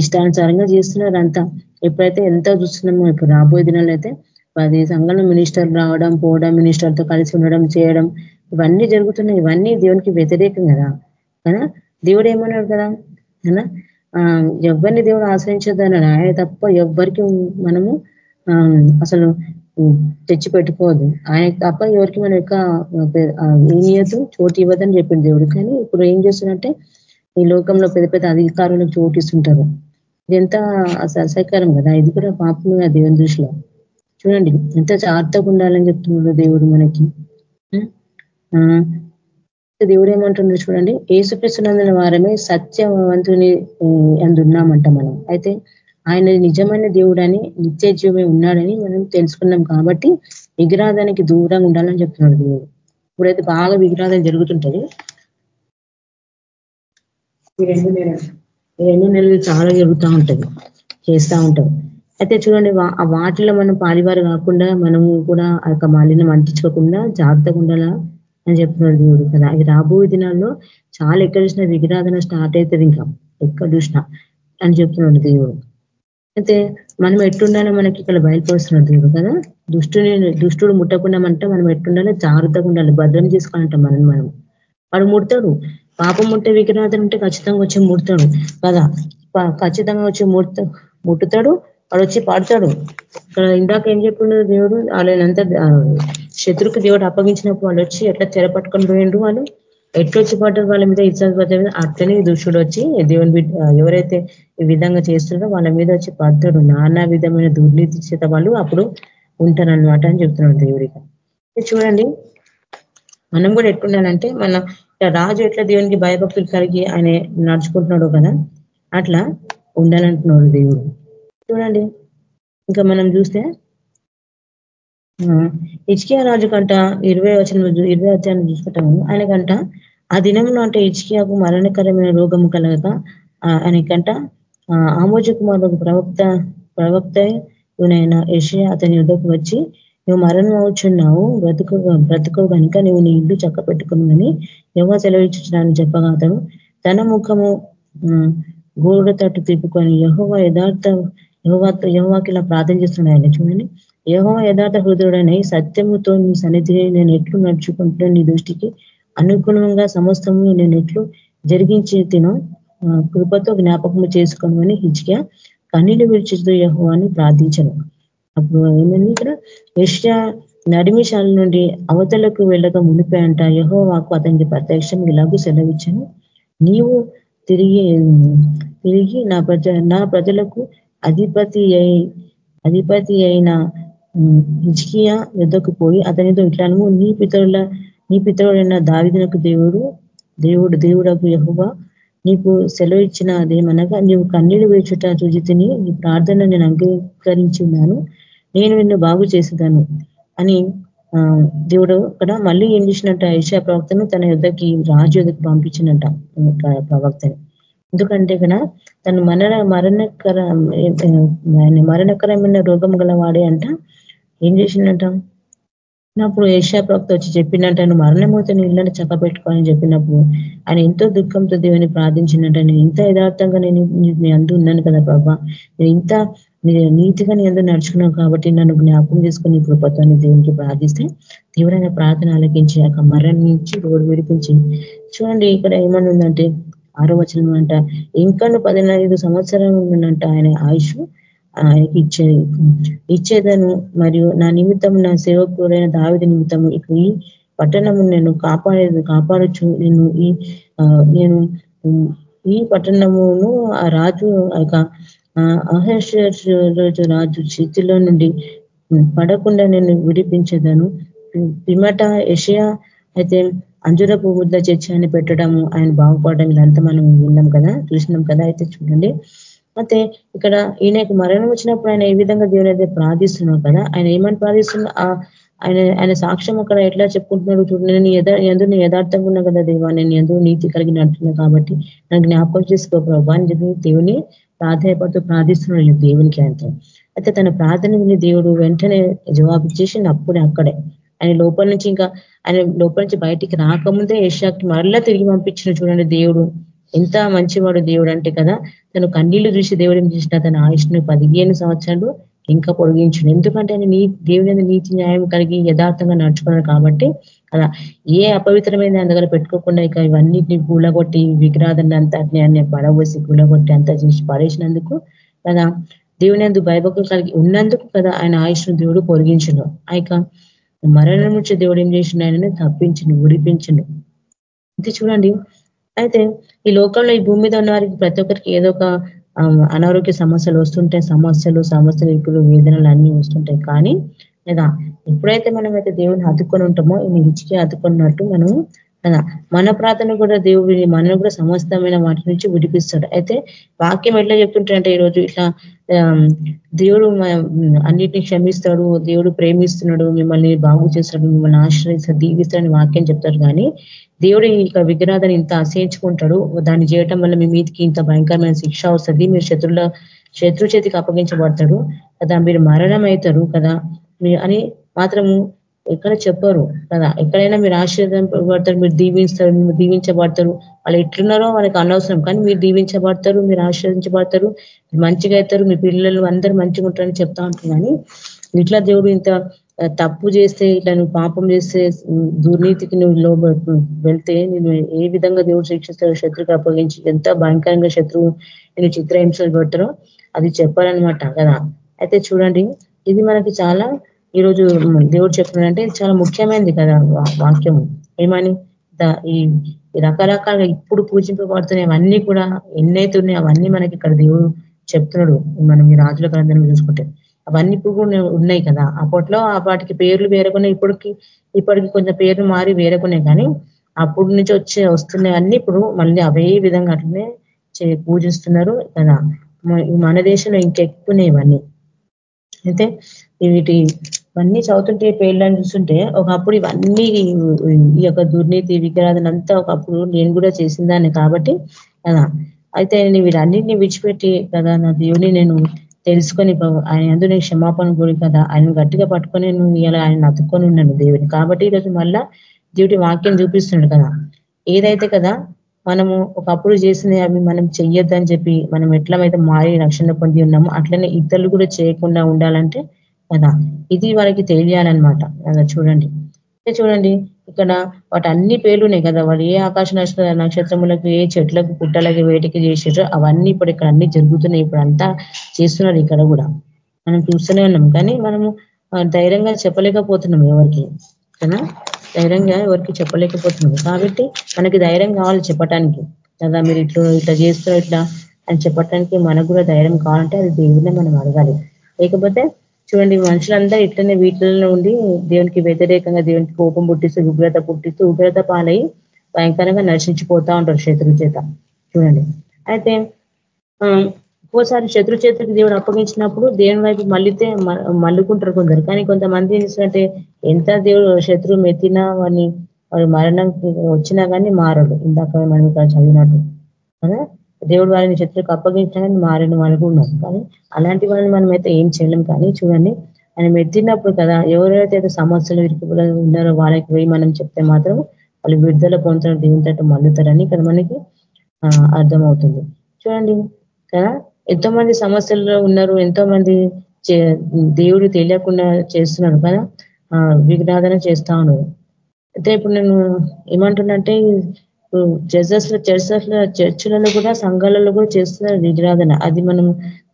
ఇష్టానుసారంగా చేస్తున్నారు అంతా. ఎప్పుడైతే ఎంత చూస్తున్నామో ఇప్పుడు రాబోయే దినాలు అయితే పది సంఘం మినిస్టర్ రావడం పోవడం మినిస్టర్తో కలిసి ఉండడం చేయడం ఇవన్నీ జరుగుతున్నాయి. ఇవన్నీ దేవునికి వ్యతిరేకం కదా. కదా? దేవుడు ఏమన్నాడు కదా? ఎవరిని దేవుడు ఆశ్రయించొద్దన్నాడు ఆయన తప్ప ఎవ్వరికి మనము అసలు తెచ్చి పెట్టుకోవద్దు ఆయన తప్ప ఎవరికి మన యొక్క ఈనియత చోటు ఇవ్వదని చెప్పింది దేవుడు. కానీ ఇప్పుడు ఏం చేస్తున్నట్టే ఈ లోకంలో పెద్ద పెద్ద అధికారులకు చోటిస్తుంటారు ఎంత అసహ్యకరం కదా? ఇది కూడా పాపమే దేవుని దృష్టిలో. చూడండి ఎంత జాగ్రత్తగా ఉండాలని చెప్తున్నాడు దేవుడు మనకి. దేవుడు ఏమంటున్నాడు చూడండి ఏసుక్రీస్తునందున వారమే సత్యవంతుని అందున్నామంట మనం. అయితే ఆయన నిజమైన దేవుడని నిత్య జీవమే ఉన్నాడని మనం తెలుసుకున్నాం కాబట్టి విగ్రహానికి దూరంగా ఉండాలని చెప్తున్నాడు దేవుడు. ఇప్పుడైతే బాగా విగ్రహం జరుగుతుంటది ఈ రెండు నెలలు ఈ రెండు నెలలు చాలా జరుగుతూ ఉంటది చేస్తూ ఉంటాం. అయితే చూడండి ఆ వాటిలో మనం పాలివారు కాకుండా మనము కూడా ఆ యొక్క మాలిన్యం అంటించుకోకుండా జాగ్రత్తగా ఉండాలా అని చెప్తున్నాడు దేవుడు. కదా అవి రాబోయే దినాల్లో చాలా ఎక్కడ చూసినా విగ్రహాదన స్టార్ట్ అవుతుంది ఇంకా. ఎక్కడ చూసినా అని చెప్తున్నాడు దేవుడు. అయితే మనం ఎట్టుండాలో మనకి ఇక్కడ బయలుపరుస్తున్నాడు దేవుడు కదా. దుష్టుని దుష్టుడు ముట్టకుండా అంటే మనం ఎట్టుండాలో జాగ్రత్తగా ఉండాలి. భద్రం చేసుకోవాలంట మనం మనం. వాడు ముడతాడు. పాపం ముట్టే విగ్రహార్థన ఉంటే ఖచ్చితంగా వచ్చి ముడతాడు కదా. ఖచ్చితంగా వచ్చి ముడత ముట్టుతాడు. వాడు వచ్చి పాడతాడు. ఇక్కడ ఇందాక ఏం చెప్పిండు దేవుడు? వాళ్ళంతా శత్రుకు దేవుడు అప్పగించినప్పుడు వాళ్ళు వచ్చి ఎట్లా తెర పట్టుకొని పోయిండు వాళ్ళు? ఎట్లొచ్చి పడ్డారు వాళ్ళ మీద? ఇచ్చారు పడ్డారు అట్లనే దుష్టుడు వచ్చి దేవుని ఎవరైతే ఈ విధంగా చేస్తున్నారో వాళ్ళ మీద వచ్చి పడతాడు. నానా విధమైన దుర్నీతి చేత వాళ్ళు అప్పుడు ఉంటారనమాట అని చెప్తున్నాడు దేవుడికి చూడండి. మనం కూడా ఎట్లుండాలంటే మన రాజు ఎట్లా దేవునికి భయభక్తులు కలిగి ఆయన నడుచుకుంటున్నాడు కదా అట్లా ఉండాలంటున్నాడు దేవుడు. చూడండి. ఇంకా మనం చూస్తే ఇచ్కియా రాజు కంట ఇరవై వచ్చిన ఇరవై అధ్యాయం చూసుకుంటాము ఆయనకంట ఆ దినంలో అంటే ఇచ్కియాకు మరణకరమైన రోగం కలగక ఆయనకంట ఆమోజ కుమారు ప్రవక్త ప్రవక్త యునైన యషయా అతని యుద్ధకు వచ్చి నువ్వు మరణం అవుచున్నావు బ్రతుకు బ్రతుకు కనుక నువ్వు నీ ఇల్లు చక్క పెట్టుకుని ఎవో సెలవిచ్చున్నాను చెప్పగా అతను తన ముఖము గోడ తట్టు తిప్పుకొని యహోవ యథార్థ యహోవాతో యహోవాకి ఇలా ప్రార్థన చేస్తున్నాడు ఆయన. చూడండి. యహోవ యథార్థ హృదయుడని సత్యముతో నీ సన్నిధిని నేను ఎట్లు నడుచుకుంటున్నా నీ దృష్టికి అనుకూలంగా సమస్తము నేను ఎట్లు జరిగించి తినో కృపతో జ్ఞాపకము చేసుకోమని హిజ్కియా కన్నీళ్ళు విడిచితో అని ప్రార్థించను. అప్పుడు ఏమైంది ఇక్కడ? యష్యా నడిమిషాల నుండి అవతలకు వెళ్ళక మునిపే అంట యహో వాకు అతనికి ప్రత్యక్షం ఇలాగూ సెలవిచ్చాను. నీవు తిరిగి తిరిగి నా ప్రజ నా ప్రజలకు అధిపతి అయి అధిపతి అయిన హిజ్కియా యుద్ధకు పోయి అతనితో ఇట్లాను నీ పితరుల నీ పితరుడైన దావిదనకు దేవుడు దేవుడు దేవుడకు యహువా నీకు సెలవు ఇచ్చిన అదేమనగా నీవు కన్నీళ్ళు వేచుట చూజితిని నీ ప్రార్థన నేను అంగీకరించి ఉన్నాను నేను నిన్ను బాగు చేసేదాను అని దేవుడు ఇక్కడ మళ్ళీ ఏం చేసినట్ట ఐషా ప్రవక్తను తన యుద్ధకి రాజు యుద్ధకు పంపించినట్ట ప్రవక్తని. ఎందుకంటే ఇక్కడ తను మరణ మరణకర మరణకరమైన రోగం గల వాడే అంట. ఏం చేసిందంట అప్పుడు ఏషియా ప్రవక్త వచ్చి చెప్పినట్టు ఆయన మరణమవుతే ఇళ్ళని చక్క పెట్టుకోవాలని చెప్పినప్పుడు ఆయన ఎంతో దుఃఖంతో దేవుని ప్రార్థించినట్ట నేను ఇంత యథార్థంగా నేను నీ అందు ఉన్నాను కదా బాబా నేను ఇంత నీతిగా నీ అందరూ నడుచుకున్నావు కాబట్టి నన్ను జ్ఞాపకం చేసుకుని కృపతో దేవునికి ప్రార్థిస్తే తీవ్రమైన ప్రార్థన ఆలకించి ఆ మరణం నుంచి రోడ్డు విడిపించి. చూడండి ఇక్కడ ఏమని ఉందంటే ఆరో వచనం అంట ఇంకా పదిహేను సంవత్సరం ఉందంట ఆయన ఆయుష్ ఆయనకి ఇచ్చే ఇచ్చేదను మరియు నా నిమిత్తం నా సేవకుడైన దావిద నిమిత్తం ఇక ఈ పట్టణము నేను కాపాడేది కాపాడచ్చు నేను ఈ నేను ఈ పట్టణమును ఆ రాజు యొక్క అహర్ష రాజు చేతిలో నుండి పడకుండా నేను విడిపించేదను. పిమట యషయా అయితే అంజురపు ముద్ద చర్చాన్ని పెట్టడము ఆయన బాగుపడడం ఇదంతా మనం విన్నాం కదా చూసినాం కదా. అయితే చూడండి. అయితే ఇక్కడ ఈయనకు మరణం వచ్చినప్పుడు ఆయన ఏ విధంగా దేవుని అయితే ప్రార్థిస్తున్నావు కదా? ఆయన ఏమని ప్రార్థిస్తున్నా ఆయన ఆయన సాక్ష్యం అక్కడ ఎట్లా చెప్పుకుంటున్నాడు చూడండి. నేను ఎందుకు నేను యథార్థంగా ఉన్నా కదా దేవా నేను ఎందుకు నీతి కలిగి నడుతున్నా కాబట్టి. నాకు జ్ఞాపకం చేసుకో ప్రభా అని చెప్పి దేవుని ప్రాధాయపడుతూ ప్రార్థిస్తున్నాడు దేవునికి ఆయనతో అయితే తన ప్రార్థన విని దేవుడు వెంటనే జవాబు ఇచ్చేసి అప్పుడే అక్కడే. ఆయన లోపల నుంచి ఇంకా ఆయన లోపల నుంచి బయటికి రాకముందే ఏషాకి మరలా తిరిగి పంపించిన చూడండి దేవుడు. ఎంత మంచివాడు దేవుడు అంటే కదా తను కన్నీళ్ళు చూసి దేవుడు ఏం చేసిన తన ఆయుష్ను పదిహేను సంవత్సరాలు ఇంకా పొడిగించుడు ఎందుకంటే ఆయన నీ దేవుని నీతి న్యాయం కలిగి యథార్థంగా నడుచుకున్నాడు కాబట్టి కదా ఏ అపవిత్రమైన దగ్గర పెట్టుకోకుండా ఇక ఇవన్నిటిని కూలగొట్టి విగ్రహాన్ని అంతా అన్ని పడవసి కూలగొట్టి అంతా చేసి పడేసినందుకు కదా దేవుని అందు భయభక్తులు కలిగి ఉన్నందుకు కదా ఆయన ఆయుష్ను దేవుడు పొరిగించడు ఆ మరణం నుంచి దేవుడు ఏం చేసిండు ఆయనని తప్పించిండు ఉడిపించిండు ఇది చూడండి. అయితే ఈ లోకంలో ఈ భూమి మీద ఉన్న వారికి ప్రతి ఒక్కరికి ఏదో ఒక అనారోగ్య సమస్యలు వస్తుంటాయి. సమస్యలు సమస్యలు ఇప్పుడు వేదనలు అన్నీ వస్తుంటాయి. కానీ లేదా ఎప్పుడైతే మనం అయితే దేవుని హత్తుకొని ఉంటామో ఈ హిచికి అతుక్కున్నట్టు మనం మన ప్రార్థన కూడా దేవుడిని మనను కూడా సమస్తమైన వాటి నుంచి విడిపిస్తాడు. అయితే వాక్యం ఎట్లా చెప్తుంటాడంటే ఈరోజు ఇట్లా దేవుడు అన్నిటిని క్షమిస్తాడు దేవుడు ప్రేమిస్తున్నాడు మిమ్మల్ని బాగు చేస్తాడు మిమ్మల్ని ఆశ్రయిస్తాడు దీవిస్తాడని వాక్యం చెప్తాడు. కానీ దేవుడు ఇక విగ్రహాన్ని ఇంత అసహించుకుంటాడు దాన్ని చేయటం వల్ల మీ మీదకి ఇంత భయంకరమైన శిక్ష వస్తుంది మీరు శత్రుల శత్రు చేతికి అప్పగించబడతాడు కదా మీరు మరణం అవుతారు కదా అని మాత్రము ఎక్కడ చెప్పరు. కదా ఎక్కడైనా మీరు ఆశీర్వదపడతారు మీరు దీవిస్తారు మీరు దీవించబడతారు. వాళ్ళు ఎట్లున్నారో వాళ్ళకి అనవసరం. కానీ మీరు దీవించబడతారు మీరు ఆశీర్వించబడతారు మంచిగా అవుతారు మీ పిల్లలు అందరూ మంచిగా ఉంటారని చెప్తా ఉంటారు. కానీ ఇట్లా దేవుడు ఇంత తప్పు చేస్తే ఇట్లా నువ్వు పాపం చేస్తే దుర్నీతికి నువ్వు లో వెళ్తే నేను ఏ విధంగా దేవుడు శిక్షిస్తాడు శత్రువుకి అప్పగించి ఎంత భయంకరంగా శత్రువు నేను చిత్రహింసలు పెడతారో అది చెప్పాలన్నమాట. కదా అయితే చూడండి ఇది మనకి చాలా ఈరోజు దేవుడు చెప్పినంటే చాలా ముఖ్యమైనది కదా వాక్యము. ఏమని? ఈ రకరకాలుగా ఇప్పుడు పూజింపబడుతున్నాయి అవన్నీ కూడా ఎన్నైతే ఉన్నాయి అవన్నీ మనకి ఇక్కడ దేవుడు చెప్తున్నాడు. మనం ఈ రాజుల గ్రంథం చూసుకుంటే. అవన్నీ ఇప్పుడు కూడా ఉన్నాయి కదా. అప్పట్లో వాటికి పేర్లు వేరకున్నాయి. ఇప్పటికి ఇప్పటికి కొంచెం పేర్లు మారి వేరకున్నాయి కానీ అప్పుడు నుంచి వచ్చే వస్తున్నాయి అన్ని ఇప్పుడు మళ్ళీ అవే విధంగా అట్లనే పూజిస్తున్నారు కదా. మన దేశంలో ఇంకెక్కున్నాయి ఇవన్నీ. అయితే వీటి ఇవన్నీ చదువుతుంటే పేర్లను చూస్తుంటే ఒకప్పుడు ఇవన్నీ ఈ యొక్క దుర్నీతి విగ్రహాలను అంతా ఒకప్పుడు నేను కూడా చేసిందాన్ని కాబట్టి కదా. అయితే నేను వీటన్నిటిని విడిచిపెట్టి కదా నా దేవుని నేను తెలుసుకొని ఆయన ఎందు నేను క్షమాపణ గురి కదా ఆయన గట్టిగా పట్టుకొని నువ్వు ఇలా ఆయన అతుక్కొని ఉన్నాను దేవుని. కాబట్టి ఈరోజు మళ్ళా దేవుడి వాక్యం చూపిస్తున్నాడు కదా. ఏదైతే కదా మనము ఒకప్పుడు చేసిన అవి మనం చెయ్యొద్దని చెప్పి మనం ఎట్లమైతే మారి రక్షణ పొంది ఉన్నామో అట్లనే ఇతరులు కూడా చేయకుండా ఉండాలంటే కదా. ఇది వారికి తెలియాలన్నమాట. కదా చూడండి. చూడండి ఇక్కడ వాటి అన్ని పేర్లున్నాయి కదా. వాళ్ళు ఏ ఆకాశ నక్షత్రములకు ఏ చెట్లకు పుట్టలకి వేటికి చేసారో అవన్నీ ఇప్పుడు ఇక్కడ అన్ని జరుగుతున్నాయి. ఇప్పుడు అంతా చేస్తున్నారు ఇక్కడ కూడా. మనం చూస్తూనే ఉన్నాం. కానీ మనము ధైర్యంగా చెప్పలేకపోతున్నాం ఎవరికి. కదా? ధైర్యంగా ఎవరికి చెప్పలేకపోతున్నాం కాబట్టి మనకి ధైర్యం కావాలి చెప్పటానికి. కదా మీరు ఇట్లా ఇట్లా చేస్తున్నారు ఇట్లా అని చెప్పటానికి మనకు కూడా ధైర్యం కావాలంటే అది దేవుడినే మనం అడగాలి. లేకపోతే చూడండి మనుషులందరూ ఇట్లనే వీటిలో ఉండి దేవునికి వ్యతిరేకంగా దేవునికి కోపం పుట్టిస్తూ ఉగ్రత పుట్టిస్తూ ఉగ్రత పాలై భయంకరంగా నశించిపోతా ఉంటారు శత్రు చేత. చూడండి. అయితే ఒక్కోసారి శత్రు చేతులకు దేవుడు అప్పగించినప్పుడు దేవుని వైపు మళ్ళీతే మల్లుకుంటారు కొందరు. కానీ కొంతమంది ఏంటంటే ఎంత దేవుడు శత్రువు మెత్తినా వాడిని వారి మరణం వచ్చినా కానీ మారడు. ఇందాక మనం ఇక్కడ చదివినట్టు. కదా? దేవుడు వారిని శత్రువుకి అప్పగించినా కానీ మారిన వాళ్ళు ఉన్నారు కానీ అలాంటి వాళ్ళని మనం అయితే ఏం చేయలేం. కానీ చూడండి ఆయన మెత్తినప్పుడు కదా ఎవరైతే సమస్యలు ఇరుకులు ఉన్నారో వాళ్ళకి పోయి మనం చెప్తే మాత్రం వాళ్ళు విడుదల పొందుతారు దేవుని తట్టు మల్లుతారని ఇక్కడ మనకి అర్థమవుతుంది. చూడండి కదా? ఎంతో మంది సమస్యల్లో ఉన్నారు ఎంతో మంది దేవుడు తెలియకుండా చేస్తున్నారు కదా. విఘ్నాదన చేస్తా ఉన్నారు. అయితే ఇప్పుడు నేను ఏమంటున్నంటే జడ్జెస్ చర్చస్ చర్చిలలో కూడా సంఘాలలో కూడా చేస్తున్నారు విగ్రాధన అది మనం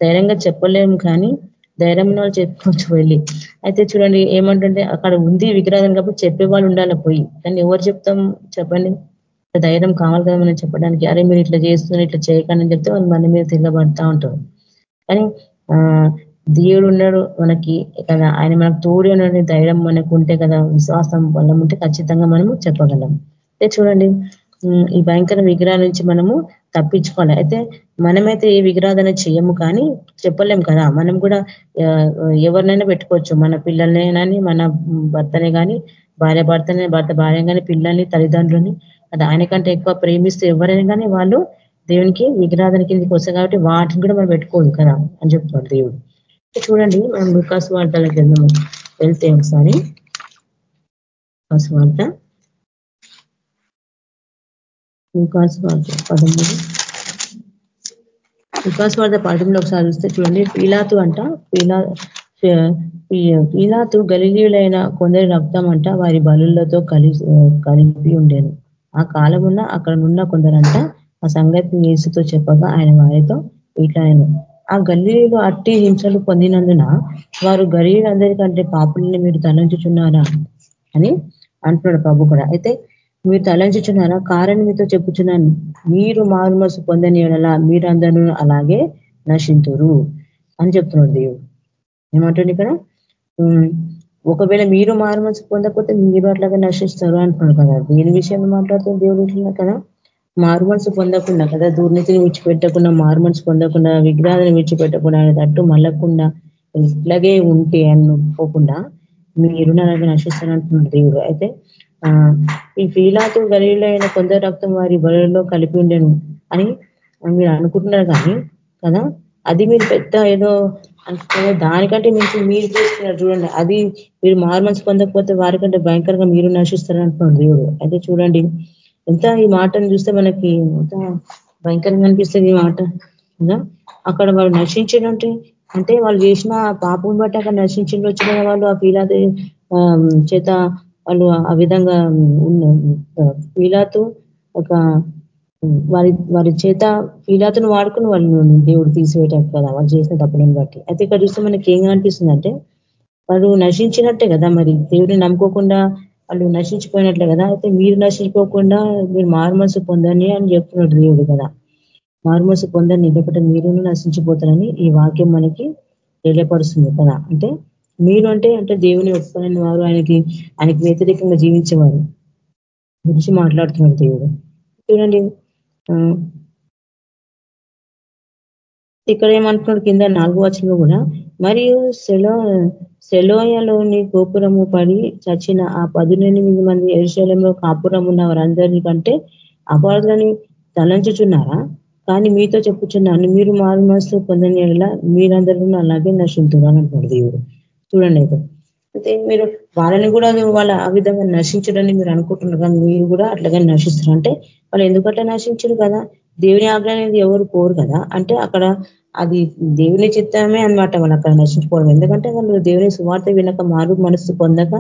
ధైర్యంగా చెప్పలేము కానీ ధైర్యం వాళ్ళు చెప్పుకోవచ్చు వెళ్ళి. అయితే చూడండి ఏమంటుంటే అక్కడ ఉంది విగ్రహం కాబట్టి చెప్పే వాళ్ళు ఉండాలి పోయి. కానీ ఎవరు చెప్తాం చెప్పండి? ధైర్యం కావాలి కదా మనం చెప్పడానికి? అరే మీరు ఇట్లా చేస్తున్నారు ఇట్లా చేయకండి చెప్తే వాళ్ళు మన మీద తిరగబడతా ఉంటారు. కానీ దేవుడు ఉన్నాడు మనకి కదా ఆయన మనకు తోడు ఉన్నాడు ధైర్యం మనకు ఉంటే కదా విశ్వాసం వల్ల ఉంటే ఖచ్చితంగా మనము చెప్పగలం. అయితే చూడండి ఈ భయంకర విగ్రహాల నుంచి మనము తప్పించుకోవాలి. అయితే మనమైతే ఏ విగ్రహాదన చేయము కానీ చెప్పలేం కదా. మనం కూడా ఎవరినైనా పెట్టుకోవచ్చు. మన పిల్లల్ని మన భర్తనే కానీ భార్య భర్తనే భర్త భార్య కానీ పిల్లల్ని తల్లిదండ్రులని అది ఆయనకంటే ఎక్కువ ప్రేమిస్తే ఎవరైనా కానీ వాళ్ళు దేవునికి విగ్రహాదన కిందకి వస్తాయి కాబట్టి వాటిని కూడా మనం పెట్టుకోదు కదా అని చెప్తున్నారు దేవుడు. చూడండి మనం వికాస్ వార్తల గ్రంథము వెళ్తే ఒకసారి. వికాస్ వార్త. వికాస్ వార్త పదమూడు. వికాస్ వార్త పదమూడు ఒకసారి చూస్తే చూడండి పీలాతు అంట పీలా పీలాతు గలిలీయులైన కొందరి రక్తం అంట వారి బలులతో కలిసి కలిపి ఉండేది ఆ కాలమున అక్కడ ఉన్న కొందరంట ఆ సంగతి యేసుతో చెప్పగా ఆయన వారితో ఇట్లా ఆ గల్లీలో అట్టి హింసలు పొందినందున వారు గరీలందరికంటే పాపుల్ని మీరు తలంచుచున్నారా అని అంటున్నాడు ప్రభు కూడా. అయితే మీరు తలంచుచున్నారా? కారణం మీతో చెప్పుచున్నాను. మీరు మారుమసు పొందని ఎడలా మీరందరూ అలాగే నశింతురు అని చెప్తున్నాడు దేవుడు. ఏమంటుంది ఇక్కడ? ఒకవేళ మీరు మారుమనసు పొందకపోతే మీరు అట్లాగే నశిస్తారు అంటున్నారు కదా. దేని విషయంలో మాట్లాడుతుంది దేవుడు కదా. మారుమనసు పొందకుండా కదా దుర్నీతిని విడిచిపెట్టకుండా మారుమనసు పొందకుండా విగ్రహాలను విడిచిపెట్టకుండా తట్టు మళ్ళకుండా ఇట్లాగే ఉంటే అనుకోకుండా మీరు అలాగే నశిస్తారంటున్నారు దేవుడు. అయితే ఈ ఫీలాతో గలీలైన కొందరు రక్తం వారి బలలో కలిపి ఉండేను అని మీరు అనుకుంటున్నారు కానీ కదా అది మీరు పెద్ద ఏదో అనుకుంటే దానికంటే మించి మీరు చూస్తున్నారు చూడండి అది మీరు మార్మన్స్ పొందకపోతే వారికంటే భయంకరంగా మీరు నశిస్తారు అంటున్నాడు దేవుడు. అయితే చూడండి ఎంత ఈ మాటను చూస్తే మనకి ఎంత భయంకరంగా అనిపిస్తుంది ఈ మాట. అక్కడ వాళ్ళు నశించినంటే అంటే వాళ్ళు చేసిన పాపం బట్టి అక్కడ నశించిండు వచ్చిన వాళ్ళు ఆ పీలాది చేత వాళ్ళు ఆ విధంగా పీలాతో ఒక వారి వారి చేత పీలాతను వాడుకుని వాళ్ళు దేవుడు తీసివేయటం కదా వాళ్ళు చేసిన తప్పులను బట్టి. అయితే ఇక్కడ చూస్తే మనకి ఏం అనిపిస్తుందంటే వాళ్ళు నశించినట్టే కదా మరి. దేవుడిని నమ్ముకోకుండా వాళ్ళు నశించిపోయినట్లే కదా. అయితే మీరు నశించిపోకుండా మీరు మారుమనసు పొందని అని చెప్తున్నాడు దేవుడు కదా. మారుమనసు పొందని లేకపోతే మీరు నశించిపోతారని ఈ వాక్యం మనకి తెలియపరుస్తుంది కదా. అంటే మీరు అంటే అంటే దేవుని ఒప్పుకొని వారు ఆయనకి ఆయనకి వ్యతిరేకంగా జీవించేవారు గురించి మాట్లాడుతున్నారు దేవుడు. చూడండి ఇక్కడ ఏమంటున్నాడు? కింద నాలుగు వచనంలో కూడా. మరియు సెలో సెలోయలోని గోపురము పడి చచ్చిన ఆ పదునెనిమిది మంది ఎరుశలంలో కాపురం ఉన్న వారందరినీ కంటే అపార్థులని తలంచుచున్నారా? కానీ మీతో చెప్పుచున్నాను. మీరు మారు మనసు పొందని మీరందరూ అలాగే నశించున్నారు అంటున్నాడు దేవుడు. చూడండి అయితే. అయితే మీరు వాళ్ళని కూడా వాళ్ళ ఆ విధంగా నశించడని మీరు అనుకుంటున్నారు. కానీ మీరు కూడా అట్లాగే నశిస్తారు అంటే వాళ్ళు ఎందుకంటే నశించరు కదా? దేవుని ఆజ్ఞ అనేది ఎవరు కోరు కదా? అంటే అక్కడ అది దేవుని చిత్తమే అనమాట వాళ్ళు అక్కడ నశించుకోవడం ఎందుకంటే వాళ్ళు దేవుని సువార్త వినక మారు మనస్సు పొందక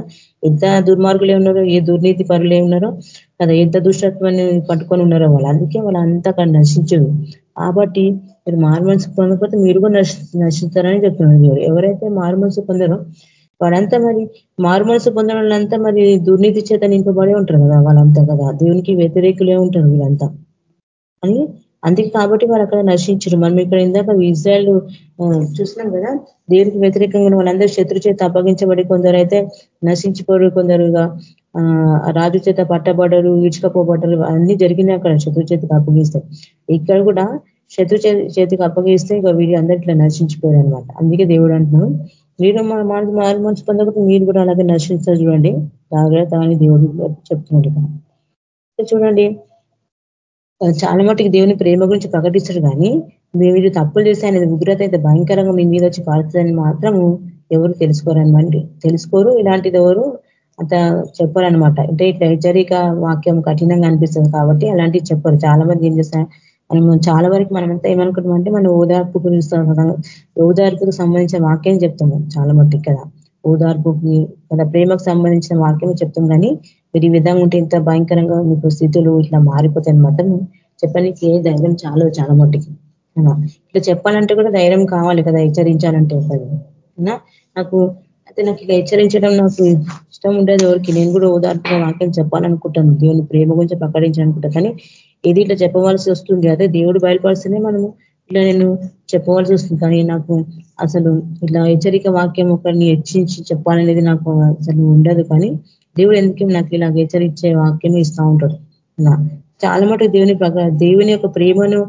ఎంత దుర్మార్గులే ఉన్నారో ఏ దుర్నీతి పరులే ఉన్నారో కదా ఎంత దుష్టత్వాన్ని పట్టుకొని ఉన్నారో వాళ్ళు. అందుకే వాళ్ళు అంతా అక్కడ నశించరు. కాబట్టి మీరు మారు మనసు పొందకపోతే మీరు కూడా నశిస్తారని చెప్తున్నారు ఎవరైతే మారు మనసు పొందారో వాడంతా మరి మారుమనసు పొందిన వాళ్ళంతా మరి దుర్నీతి చేత నింపబడే ఉంటారు కదా వాళ్ళంతా కదా. దేవునికి వ్యతిరేకులే ఉంటారు వీళ్ళంతా. అని అందుకే కాబట్టి వాళ్ళు అక్కడ నశించరు మనం ఇక్కడ ఇందాక ఇజ్రాయల్ చూసినాం కదా దేవునికి వ్యతిరేకంగా వాళ్ళందరూ శత్రు చేత అప్పగించబడి కొందరు అయితే నశించిపోరు కొందరుగా రాజు చేత పట్టబడరు ఈడ్చుకపోబడ్డరు అన్ని జరిగినాయి అక్కడ శత్రు చేతికి అప్పగిస్తాయి ఇక్కడ కూడా శత్రు చేతికి అప్పగిస్తే ఇక వీరి అందరు ఇట్లా నశించిపోయారు అనమాట అందుకే దేవుడు అంటున్నాడు మీరు మారు మనసు పొందకపోతే మీరు కూడా అలాగే నశించారు చూడండి. జాగ్రత్త అని దేవుడు చెప్తున్నాడు చూడండి. చాలా మటుకు దేవుని ప్రేమ గురించి ప్రకటిస్తారు కానీ మీరు తప్పులు చేస్తే ఆయన ఉగ్రత అయితే భయంకరంగా మీ మీద వచ్చి పారుతుందని మాత్రం ఎవరు తెలుసుకోరనమాట తెలుసుకోరు. ఇలాంటిది ఎవరు అంత చెప్పారనమాట. అంటే ఇట్లా హెచ్చరిక వాక్యం కఠినంగా అనిపిస్తుంది కాబట్టి అలాంటివి చెప్పరు. చాలా మంది ఏం చేస్తారు? మనం చాలా వరకు మనమంతా ఏమనుకుంటాం అంటే మనం ఓదార్పు గురించి ఓదార్పుకు సంబంధించిన వాక్యం చెప్తాము చాలా మట్టుకు కదా. ఓదార్పుకి కదా ప్రేమకు సంబంధించిన వాక్యం చెప్తాం కానీ మీరు ఈ విధంగా ఉంటే ఇంత భయంకరంగా మీకు స్థితులు ఇట్లా మారిపోతాయి మాత్రం చెప్పడానికి ధైర్యం చాలా చాలా మట్టికి. ఇట్లా చెప్పాలంటే కూడా ధైర్యం కావాలి కదా హెచ్చరించాలంటే నాకు అయితే నాకు ఇలా హెచ్చరించడం నాకు ఇష్టం ఉండేది ఎవరికి. నేను కూడా ఓదార్పుగా వాక్యం చెప్పాలనుకుంటాను. దేవుని ప్రేమ గురించి ప్రకటించాలనుకుంటా కానీ ఇది ఇట్లా చెప్పవలసి వస్తుంది? అదే దేవుడు బయలుపరుస్తూనే మనము ఇట్లా నేను చెప్పవలసి వస్తుంది. కానీ నాకు అసలు ఇట్లా హెచ్చరిక వాక్యం ఒకరిని హెచ్చించి చెప్పాలనేది నాకు అసలు ఉండదు. కానీ దేవుడు ఎందుకే నాకు ఇలా హెచ్చరించే వాక్యం ఇస్తూ ఉంటాడు. చాలా మటుకు దేవుని దేవుని యొక్క ప్రేమను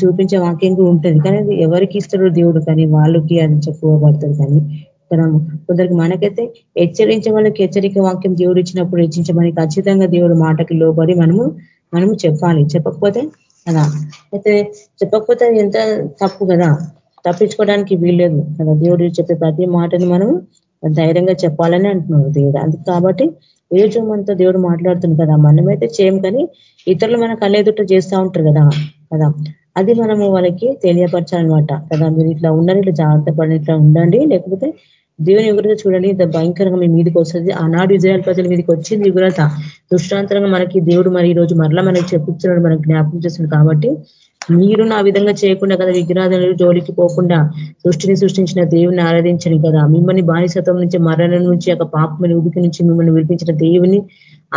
చూపించే వాక్యం ఉంటుంది. కానీ అది ఎవరికి ఇస్తాడో దేవుడు కానీ వాళ్ళకి అది చెప్పుకోబడుతుంది కానీ ఇక్కడ కొందరికి మనకైతే హెచ్చరించే వాళ్ళకి హెచ్చరిక వాక్యం దేవుడు ఇచ్చినప్పుడు హెచ్చించమని ఖచ్చితంగా దేవుడు మాటకి లోబడి మనము మనము చెప్పాలి. చెప్పకపోతే కదా? అయితే చెప్పకపోతే ఎంత తప్పు కదా? తప్పించుకోవడానికి వీల్లేదు కదా? దేవుడు చెప్పే ప్రతి మాటని మనం ధైర్యంగా చెప్పాలని అంటున్నాడు దేవుడు. అందుకు కాబట్టి ఏజమంతా దేవుడు మాట్లాడుతుంది కదా? మనమైతే చేయం కానీ ఇతరులు మన కళ్ళెదుట చేస్తూ ఉంటారు కదా? కదా? అది మనము వాళ్ళకి తెలియపరచాలన్నమాట కదా? మీరు ఇట్లా ఉండండి ఇట్లా జాగ్రత్త పడి ఇట్లా ఉండండి. లేకపోతే దేవుని ఉగ్రత చూడండి ఇంత భయంకరంగా మీ మీదకి వస్తుంది. ఆనాడు ఇజ్రాయల్ ప్రజల మీదకి వచ్చింది ఉగ్రత దృష్టాంతరంగా మనకి దేవుడు మరి ఈ రోజు మరలా మనకి చెప్తున్నాడు మనకు జ్ఞాపకం చేస్తుంది కాబట్టి మీరు నా విధంగా చేయకుండా కదా విగ్రహాలను జోలికి పోకుండా సృష్టిని సృష్టించిన దేవుని ఆరాధించండి కదా. మిమ్మల్ని బానిసత్వం నుంచి మరణం నుంచి ఒక పాపమని ఉడికి నుంచి మిమ్మల్ని విడిపించిన దేవుని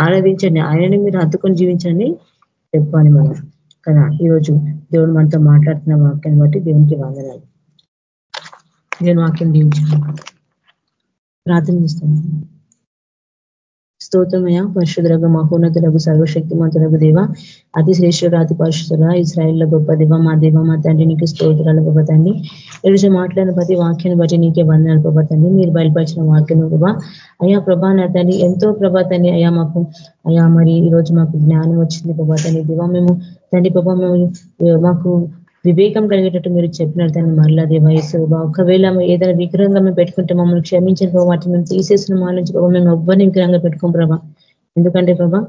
ఆరాధించండి. ఆయనని మీరు హత్తుకొని జీవించండి. చెప్పాలి మనం కదా. ఈరోజు దేవుడు మనతో మాట్లాడుతున్న వాక్యాన్ని బట్టి దేవునికి వందనాలు. నేను వాక్యం జీవించాను ప్రార్థన చేస్తాను స్తోత్రమయ పరిశుద్ధులకు మహోన్నతులకు సర్వశక్తిమంతులకు దేవ అతి శ్రేష్ఠ అతి పరిశుద్ధుల ఇస్రాయిల్లో గొప్ప దేవ మా దేవ మా తండ్రి నీకు స్తోత్రాలు గొప్ప తండ్రి ఈరోజు మాట్లాడిన ప్రతి వాక్యాన్ని బట్టి నీకే వందనాలు గొప్ప తండ్రి మీరు బయలుపరిచిన వాక్యం గొప్ప. అయ్యా ప్రభా నా తండ్రి ఎంతో ప్రభా తండ్రి అయ్యా మాకు అయ్యా మరి ఈరోజు మాకు జ్ఞానం వచ్చింది ప్రభా తండ్రి దేవా మేము తండ్రి ప్రభా మేము మాకు వివేకం కలిగేటట్టు మీరు చెప్పినారు దాన్ని మరలా దేవాయసు ఒకవేళ ఏదైనా విగ్రహంగా మేము పెట్టుకుంటే మమ్మల్ని క్షమించిన వాటిని మేము తీసేసిన మా నుంచి మేము ఎవ్వరిని విగ్రహంగా పెట్టుకోం ప్రభా. ఎందుకంటే ప్రభా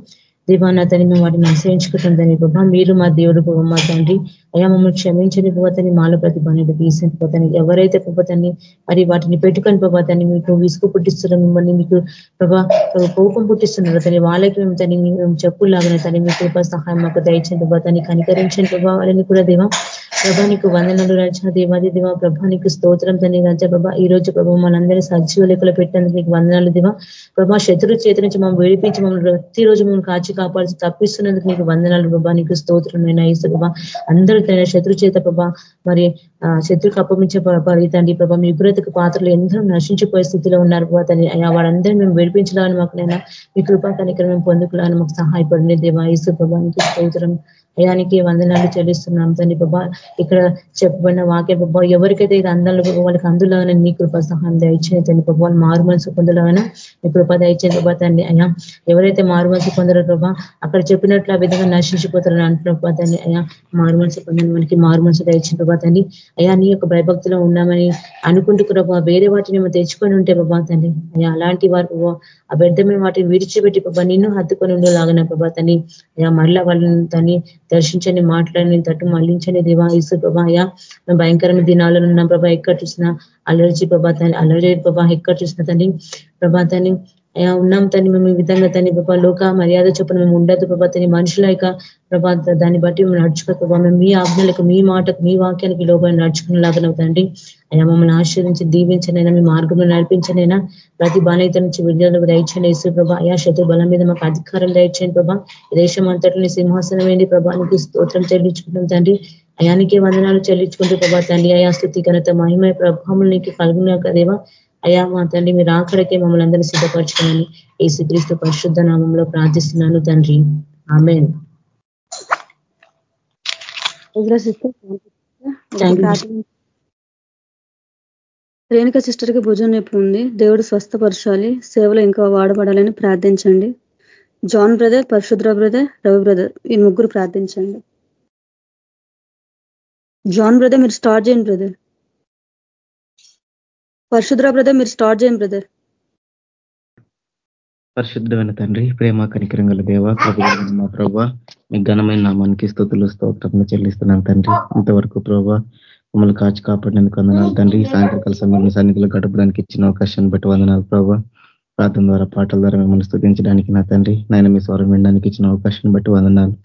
దేవా మేము వాటిని ఆశ్రయించుకుంటాం తండ్రి ప్రభా. మీరు మా దేవుడు ప్రభా మా తండ్రి. అయా మమ్మల్ని క్షమించని పోతని మాల ప్రతిభాన్ని తీసిన పోతాను ఎవరైతే పోతాన్ని మరి వాటిని పెట్టుకొని పోతాన్ని మీకు విసుగు పుట్టిస్తున్న మిమ్మల్ని మీకు ప్రభా కోపం పుట్టిస్తున్నారు తని వాళ్ళకి మేము తని మేము చెప్పులాగిన తని మీ కృప సహాయం మాకు దయచండి పోతాన్ని కనికరించండి ప్రభావ వాళ్ళని కూడా దేవా. ప్రభా నీకు వందనలు రచన దేవాది దేవా. ప్రభా నీకు స్తోత్రం తని రచ ప్రభా. ఈ రోజు ప్రభా మనందరినీ సజీవ లెక్కలు పెట్టేందుకు నీకు వందనాలు దేవా. ప్రభా శత్రు చేతి నుంచి మమ్మల్ని వేడిపించి మమ్మల్ని ప్రతిరోజు మమ్మల్ని కాచి కాపాల్సి తప్పిస్తున్నందుకు నీకు వందనాలు ప్రభా నీకు స్తోత్రమైన ఈ ఇసు ప్రభా. అందరూ తన శత్రు చేత ప్రభా మరి శత్రుకు అప్పమించే తండ్రి ప్రభా మీ ఉగ్రతకు పాత్రలు ఎందరూ నశించిపోయే స్థితిలో ఉన్నారు ప్రభా వాళ్ళందరూ మేము విడిపించాలని మాకు నైనా మీ కృపా కనికరం మేము పొందుకోవాలని మాకు సహాయపడిన దేవాయసు ప్రభానికి స్తోత్రం. అయానికి వందనాలు చెల్లిస్తున్నాం తండ్రి బాబా ఇక్కడ చెప్పబడిన వాక్య బాబా ఎవరికైతే ఇది అందంలో వాళ్ళకి అందులోనే నీ కృప సహాయం దయచేది తండ్రి బాబా వాళ్ళు మారు మనసు పొందలోనే నీ కృప దయచేది బాబా తండ్రి. అయ్యా ఎవరైతే మారు మనసు పొందరో బాబా అక్కడ చెప్పినట్లు ఆ విధంగా నశించిపోతారని అంటున్న బాబా తండ్రి. అయ్యా మారు మనసు పొందని మనకి మారు మనసు దయచిన బాబా తండ్రి. అయ్యా నీ యొక్క భయభక్తిలో ఉన్నామని అనుకుంటూ ప్రభావ వేరే వాటిని మేము తెచ్చుకొని ఉంటే ప్రభా తండ్రి. అయ్యా అలాంటి వారు ఆ వాటిని విడిచిపెట్టి బాబా నిన్ను హత్తుకొని ఉండేలాగిన ప్రభా తని అయ్యా మళ్ళా వాళ్ళని తని దర్శించని మాట్లాడిన తట్టు మళ్ళించని దేవా ఇసు ప్రభా. అయ్యా మేము భయంకరమైన దినాలను ఉన్నాం ప్రభా ఎక్కడ చూసినా అలర్జీ ప్రభా తని అలర్జీ ప్రభా ఎక్కడ చూసినా తని ప్రభా తని ఉన్నాం తని మేము ఈ విధంగా తని ప్రభా లోక మర్యాద చొప్పున మేము ఉండదు ప్రభా తని మనుషుల యొక్క ప్రభా దాన్ని బట్టి మేము నడుచుకో ప్రభా మేము మీ ఆజ్ఞలకు మీ మాటకు మీ వాక్యానికి లోపల నడుచుకునేలాగా తండ్రి. అయ్యా మమ్మల్ని ఆశ్రయించి దీవించనైనా మీ మార్గంలో నడిపించనైనా ప్రతి బాలయిత నుంచి విడుదల దయచండి ఇసు ప్రభా. అయా శత్రు బలం మీద మాకు అధికారం దయచేయండి ప్రభా. దేశం అంతటిని సింహాసనం ఏంటి ప్రభానికి స్తోత్రం చెల్లించుకుంటాం తండ్రి. అయానికే వందనాలు చెల్లించుకుంటూ ప్రభా తండ్రి. అయా స్థుతి ఘనత మహిమ ప్రభావం నీకు కలుగునా కదేవా అయా మా తండ్రి మీరు ఆఖడికే మమ్మల్ని అందరూ సిద్ధపరచుకోమని ఈ శ్రీక్రీస్తు పరిశుద్ధ నామంలో ప్రార్థిస్తున్నాను తండ్రి. ఆమె రేణుక సిస్టర్కి భుజం నొప్పి ఉంది. దేవుడు స్వస్థపరచాలి. సేవలో ఇంకా వాడబడాలని ప్రార్థించండి. జాన్ బ్రదర్ పరశుద్ర బ్రదర్ రవి బ్రదర్ ఈ ముగ్గురు ప్రార్థించండి. జాన్ బ్రదర్ మీరు స్టార్ట్ చేయండి బ్రదర్. పరిశుద్ర బ్రదర్ మీరు స్టార్ట్ చేయండి బ్రదర్. పరిశుద్ధమైన తండ్రి ప్రేమ కనికరంగల దేవ మా ప్రభా మీ ఘనమైన నామానికి స్థుతులు స్తోత్రం చెల్లిస్తున్నాను తండ్రి. ఇంతవరకు ప్రభా మమ్మల్ని కాచి కాపాడినందుకు వందనాలు తండ్రి. సాయంత్రకాల సమయంలో సన్నిధిలో గడపడానికి ఇచ్చిన అవకాశాన్ని బట్టి వందనాలు ప్రభా. ప్రార్థన ద్వారా పాటల ద్వారా మిమ్మల్ని స్థుతించడానికి నా తండ్రి. నాయన మీ స్వరం వినడానికి ఇచ్చిన అవకాశాన్ని బట్టి వందనాలు.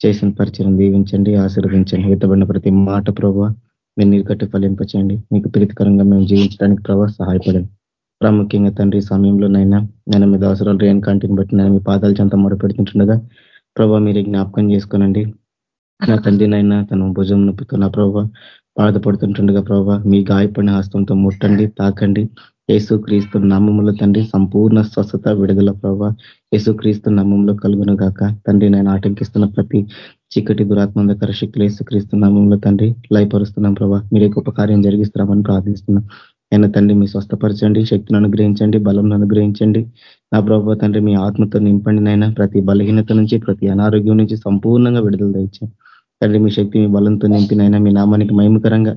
చేసిన పరిచయం దీవించండి ఆశీర్వదించండి. హితబడిన ప్రతి మాట ప్రభావ మీరు నీరు కట్టి ఫలింపచేయండి మీకు ప్రీతికరంగా మేము జీవించడానికి ప్రభావ సహాయపడండి. ప్రాముఖ్యంగా తండ్రి సమయంలోనైనా నేను మీ అవసరాలు రేణు కంటిని బట్టి నేను మీ పాదాలు చెంత మొరపెడుతుంటుండగా ప్రభావ మీరు జ్ఞాపకం చేసుకోనండి. నా తండ్రి నైనా తన భుజం నొప్పితో నా ప్రభావ బాధపడుతుంటుండగా ప్రభావ మీ గాయపడిన హస్తంతో ముట్టండి తాకండి. యేసు క్రీస్తు నామములో తండ్రి సంపూర్ణ స్వస్థత విడుదల ప్రభావ యేసు క్రీస్తు నామంలో కలుగును గాక తండ్రి నేను ఆటంకిస్తున్న ప్రతి చీకటి దురాత్మందకర శక్తులు యేసు తండ్రి లయపరుస్తున్నాం ప్రభా. మీరే గొప్ప కార్యం జరిగిస్తున్నామని ప్రార్థిస్తున్నాం. అయినా తండ్రి మీ స్వస్థపరచండి శక్తిని అనుగ్రహించండి బలం అనుగ్రహించండి. నా ప్రభావ తండ్రి మీ ఆత్మతో నింపండి నైనా ప్రతి బలహీనత నుంచి ప్రతి అనారోగ్యం నుంచి సంపూర్ణంగా విడుదల తెచ్చాం తండ్రి మీ శక్తి మీ బలంతో నింపినైనా మీ నామానికి మహిమకరంగా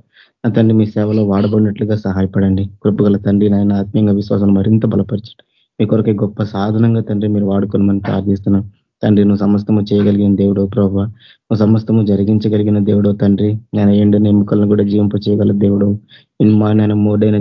నా తండ్రి మీ సేవలో వాడబడినట్లుగా సహాయపడండి. కృపగల తండ్రి నాయన ఆత్మీయంగా విశ్వాసం మరింత బలపరచండి. మీ కొరకే గొప్ప సాధనంగా తండ్రి మీరు వాడుకోనమని ప్రార్థిస్తున్నాం. తండ్రి నువ్వు సమస్తము చేయగలిగిన దేవుడో ప్రభావ నువ్వు సమస్తము జరిగించగలిగిన దేవుడో తండ్రి. నేను ఎండు ఎముకలను కూడా జీవింప చేయగల దేవుడు. మా నేను మూడైన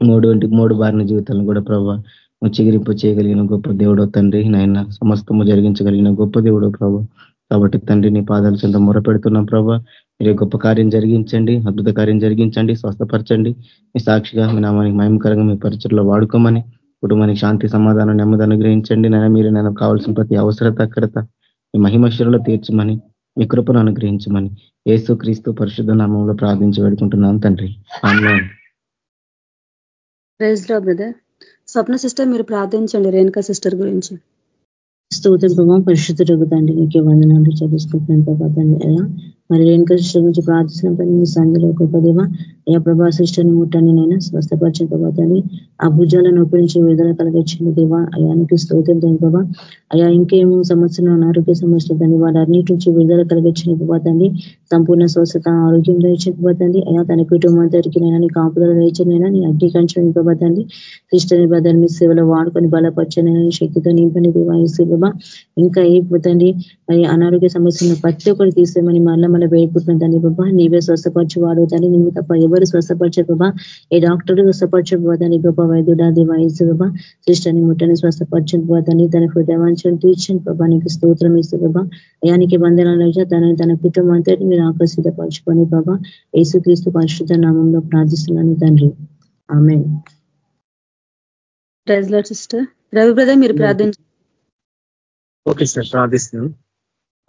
మూడు మూడు బారిన జీవితాలను కూడా ప్రభావ నువ్వు చిగిరింపు చేయగలిగిన గొప్ప దేవుడో తండ్రి. నాయన సమస్తము జరిగించగలిగిన గొప్ప దేవుడో ప్రభావ కాబట్టి తండ్రి నీ పాదాల చెంత మొరపెడుతున్నాం ప్రభా. మీరు గొప్ప కార్యం జరిగించండి అద్భుత కార్యం జరిగించండి స్వస్థపరచండి. మీ సాక్షిగా మీ నామానికి మయంకరంగా మీ పరిచయలో వాడుకోమని కుటుంబానికి శాంతి సమాధానం నెమ్మది అనుగ్రహించండి. నేను మీరు నేను కావాల్సిన ప్రతి అవసరత అక్కడత మీ మహిమశ్వరలో తీర్చమని మీ కృపను అనుగ్రహించమని ఏసు క్రీస్తు పరిశుద్ధ నామంలో ప్రార్థించి పెడుకుంటున్నాను తండ్రి. బ్రదర్. స్వప్న సిస్టర్ మీరు ప్రార్థించండి రేణుకా సిస్టర్ గురించి. స్తోత్ర ప్రభావ పరిశుద్ధుడు తండ్రి నీకే వందనాలు చదువుకుంటున్నాను ప్రభా తండ్రి. ఎలా? మరి రేణుక సిస్టర్ గురించి ప్రార్థిస్తున్న పని మీ సందులో గొప్ప దేవ. అయ్యా ప్రభా సిస్టర్ని ముట్టండి నేను స్వస్థపరిచిన ప్రభా ఆ భుజాలను ఉపయోగించి విడుదల కలిగించిన దేవ. అయానికి స్తోత్రం దాని ప్రభా. అయా ఇంకేం సమస్యలు అనారోగ్య సమస్యలు దాన్ని అన్నిటి నుంచి విడుదల కలిగించిన ప్రభా సంపూర్ణ స్వస్థత ఆరోగ్యం దయచేకపోతండి అయా తన కుటుంబం దొరికినైనా నీ కాపుదల దయచనైనా నీ అగ్నికంచం ఇవ్వబోతండి సిస్టర్ని బదని మీ సేవలో వాడుకొని బలపరచనైనా శక్తితో నింపని దేవాయసు ప్రభా. ఇంకా ఏ పోతండి మరి అనారోగ్య సమస్యలను ప్రతి ఒక్కరు తీసేమని మళ్ళీ మళ్ళీ వేడుకుంటున్నాను బాబా నీవే స్వస్థపరచు వాడుతాని నువ్వు తప్ప ఎవరు స్వస్థపరచే బాబా ఏ డాక్టర్ స్వస్థపరచబోదని గొప్ప వైద్యుడా వయసు బాబా సృష్టిని ముట్టని స్వస్థపరచబోదని తన హృదయవాంఛను తీర్చని బాబా నీకు స్తోత్రం ఇస్తూ బాబా అయానికి బంధనాలు తన తన కుటుంబం అంతటి మీరు ఆకర్షితపరచుకొని బాబా యేసుక్రీస్తు పరిశుద్ధ నామంలో ప్రార్థిస్తున్నాను తండ్రి. ఆమె సిస్టర్. రవి బ్రదర్ మీరు ప్రార్థించండి ఓకే సార్ ప్రార్థిస్తున్నాం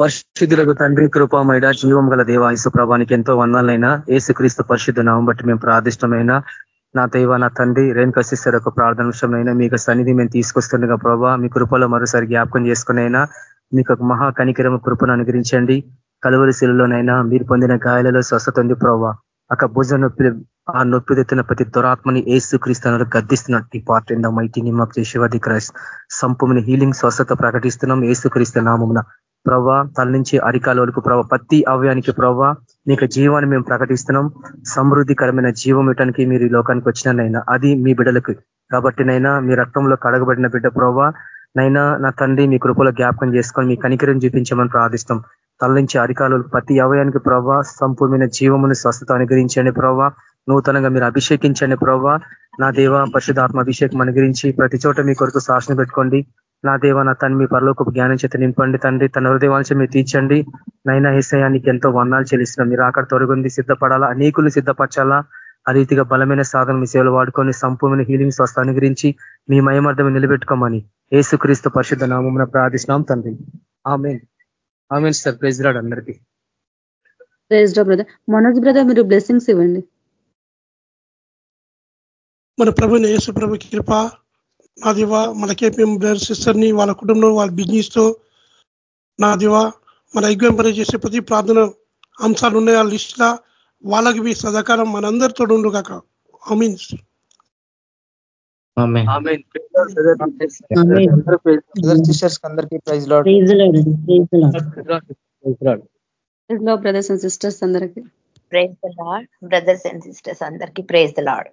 పరిశుద్ధులకు తండ్రి కృపమైన జీవం గల దేవాయసు ప్రభానికి ఎంతో వందాలైనా ఏసుక్రీస్తు పరిశుద్ధ నామం బట్టి మేము ప్రార్థిష్టమైన నా దైవ నా తండ్రి రేణుక శిస్టర్ ఒక ప్రార్థన విషయమైనా మీకు సన్నిధి మేము తీసుకొస్తుండగా ప్రభావ మీ కృపలో మరోసారి జ్ఞాపకం చేసుకునైనా మీకు ఒక మహా కనికరమ కృపను అనుగ్రహించండి కలువరి శిలలోనైనా మీరు పొందిన గాయాలలో స్వస్థత ఉంది ప్రభావ ఒక భుజ నొప్పి ఆ నొప్పి తెత్తిన ప్రతి దురాత్మని ఏసు క్రీస్తున్నారు గద్దిస్తున్నట్టు ఈ part in the mighty name of Christ healing స్వస్థత ప్రకటిస్తున్నాం ఏసు క్రీస్తు నామమున ప్రభా తల నుంచి అరికాల వరకు ప్రభావ ప్రతి అవయానికి ప్రభా నీకు జీవాన్ని మేము ప్రకటిస్తున్నాం. సమృద్ధికరమైన జీవం ఇవ్వటానికి మీరు ఈ లోకానికి వచ్చినైనా అది మీ బిడ్డలకు. కాబట్టి నైనా మీ రక్తంలో కడగబడిన బిడ్డ ప్రభా నైనా నా తండ్రి మీ కృపలో జ్ఞాపకం చేసుకొని మీ కనికరం చూపించమని ప్రార్థిస్తాం. తల నుంచి అరికాలు ప్రతి అవయానికి ప్రభా సంపూర్ణమైన జీవమును స్వస్థత అనుగ్రహించండి ప్రభావ నూతనంగా మీరు అభిషేకించండి ప్రభా నా దేవ పరిశుధాత్మ అభిషేకం అనుగ్రహించి ప్రతి చోట మీ కొరకు శాసన పెట్టుకోండి. నా దేవ నా తను మీ పరలోక జ్ఞానం చేత నింపండి తండ్రి. తన హృదయవాంశం మీరు తీర్చండి. నైనా ఏసయానికి ఎంతో వర్ణాలు చెల్లిస్తున్నాం. మీరు అక్కడ తొలగింది సిద్ధపడాలా? అనేకులు సిద్ధపరచాలా? ఆ రీతిగా బలమైన సాధన మీ సేవలు వాడుకొని సంపూర్ణ హీలింగ్ స్వస్థ అనుగ్రహించి మీ మయమర్థం నిలబెట్టుకోమని ఏసుక్రీస్తు పరిశుద్ధ నామమున ప్రార్థిస్తున్నాం తండ్రి. ఆమె ఆమె సార్. ప్రైజ్ రాడు అందరికీ. Praise brother. మనోజ్ బ్రదర్ మీరు బ్లెస్సింగ్స్ ఇవ్వండి. మన ప్రభు యేసు ప్రభు కృప నా దివా మన కేపీఎం బ్రదర్ సిస్టర్ని వాళ్ళ కుటుంబంలో వాళ్ళ బిజినెస్తో నా దివా మన ఎగ్జాంపల్ చేసే ప్రతి ప్రార్థన అంశాలు ఉన్నాయి. ఆ లిస్ట్ లా వాళ్ళకి మీ సదాకాలం మనందరితో ఉండు కాక. మీన్స్ సిస్టర్స్ అందరికీ praise lord. Brothers and sisters అందరికీ. Praise the lord. Brothers and sisters అందరికీ ప్రైజ్ ద లాడ్.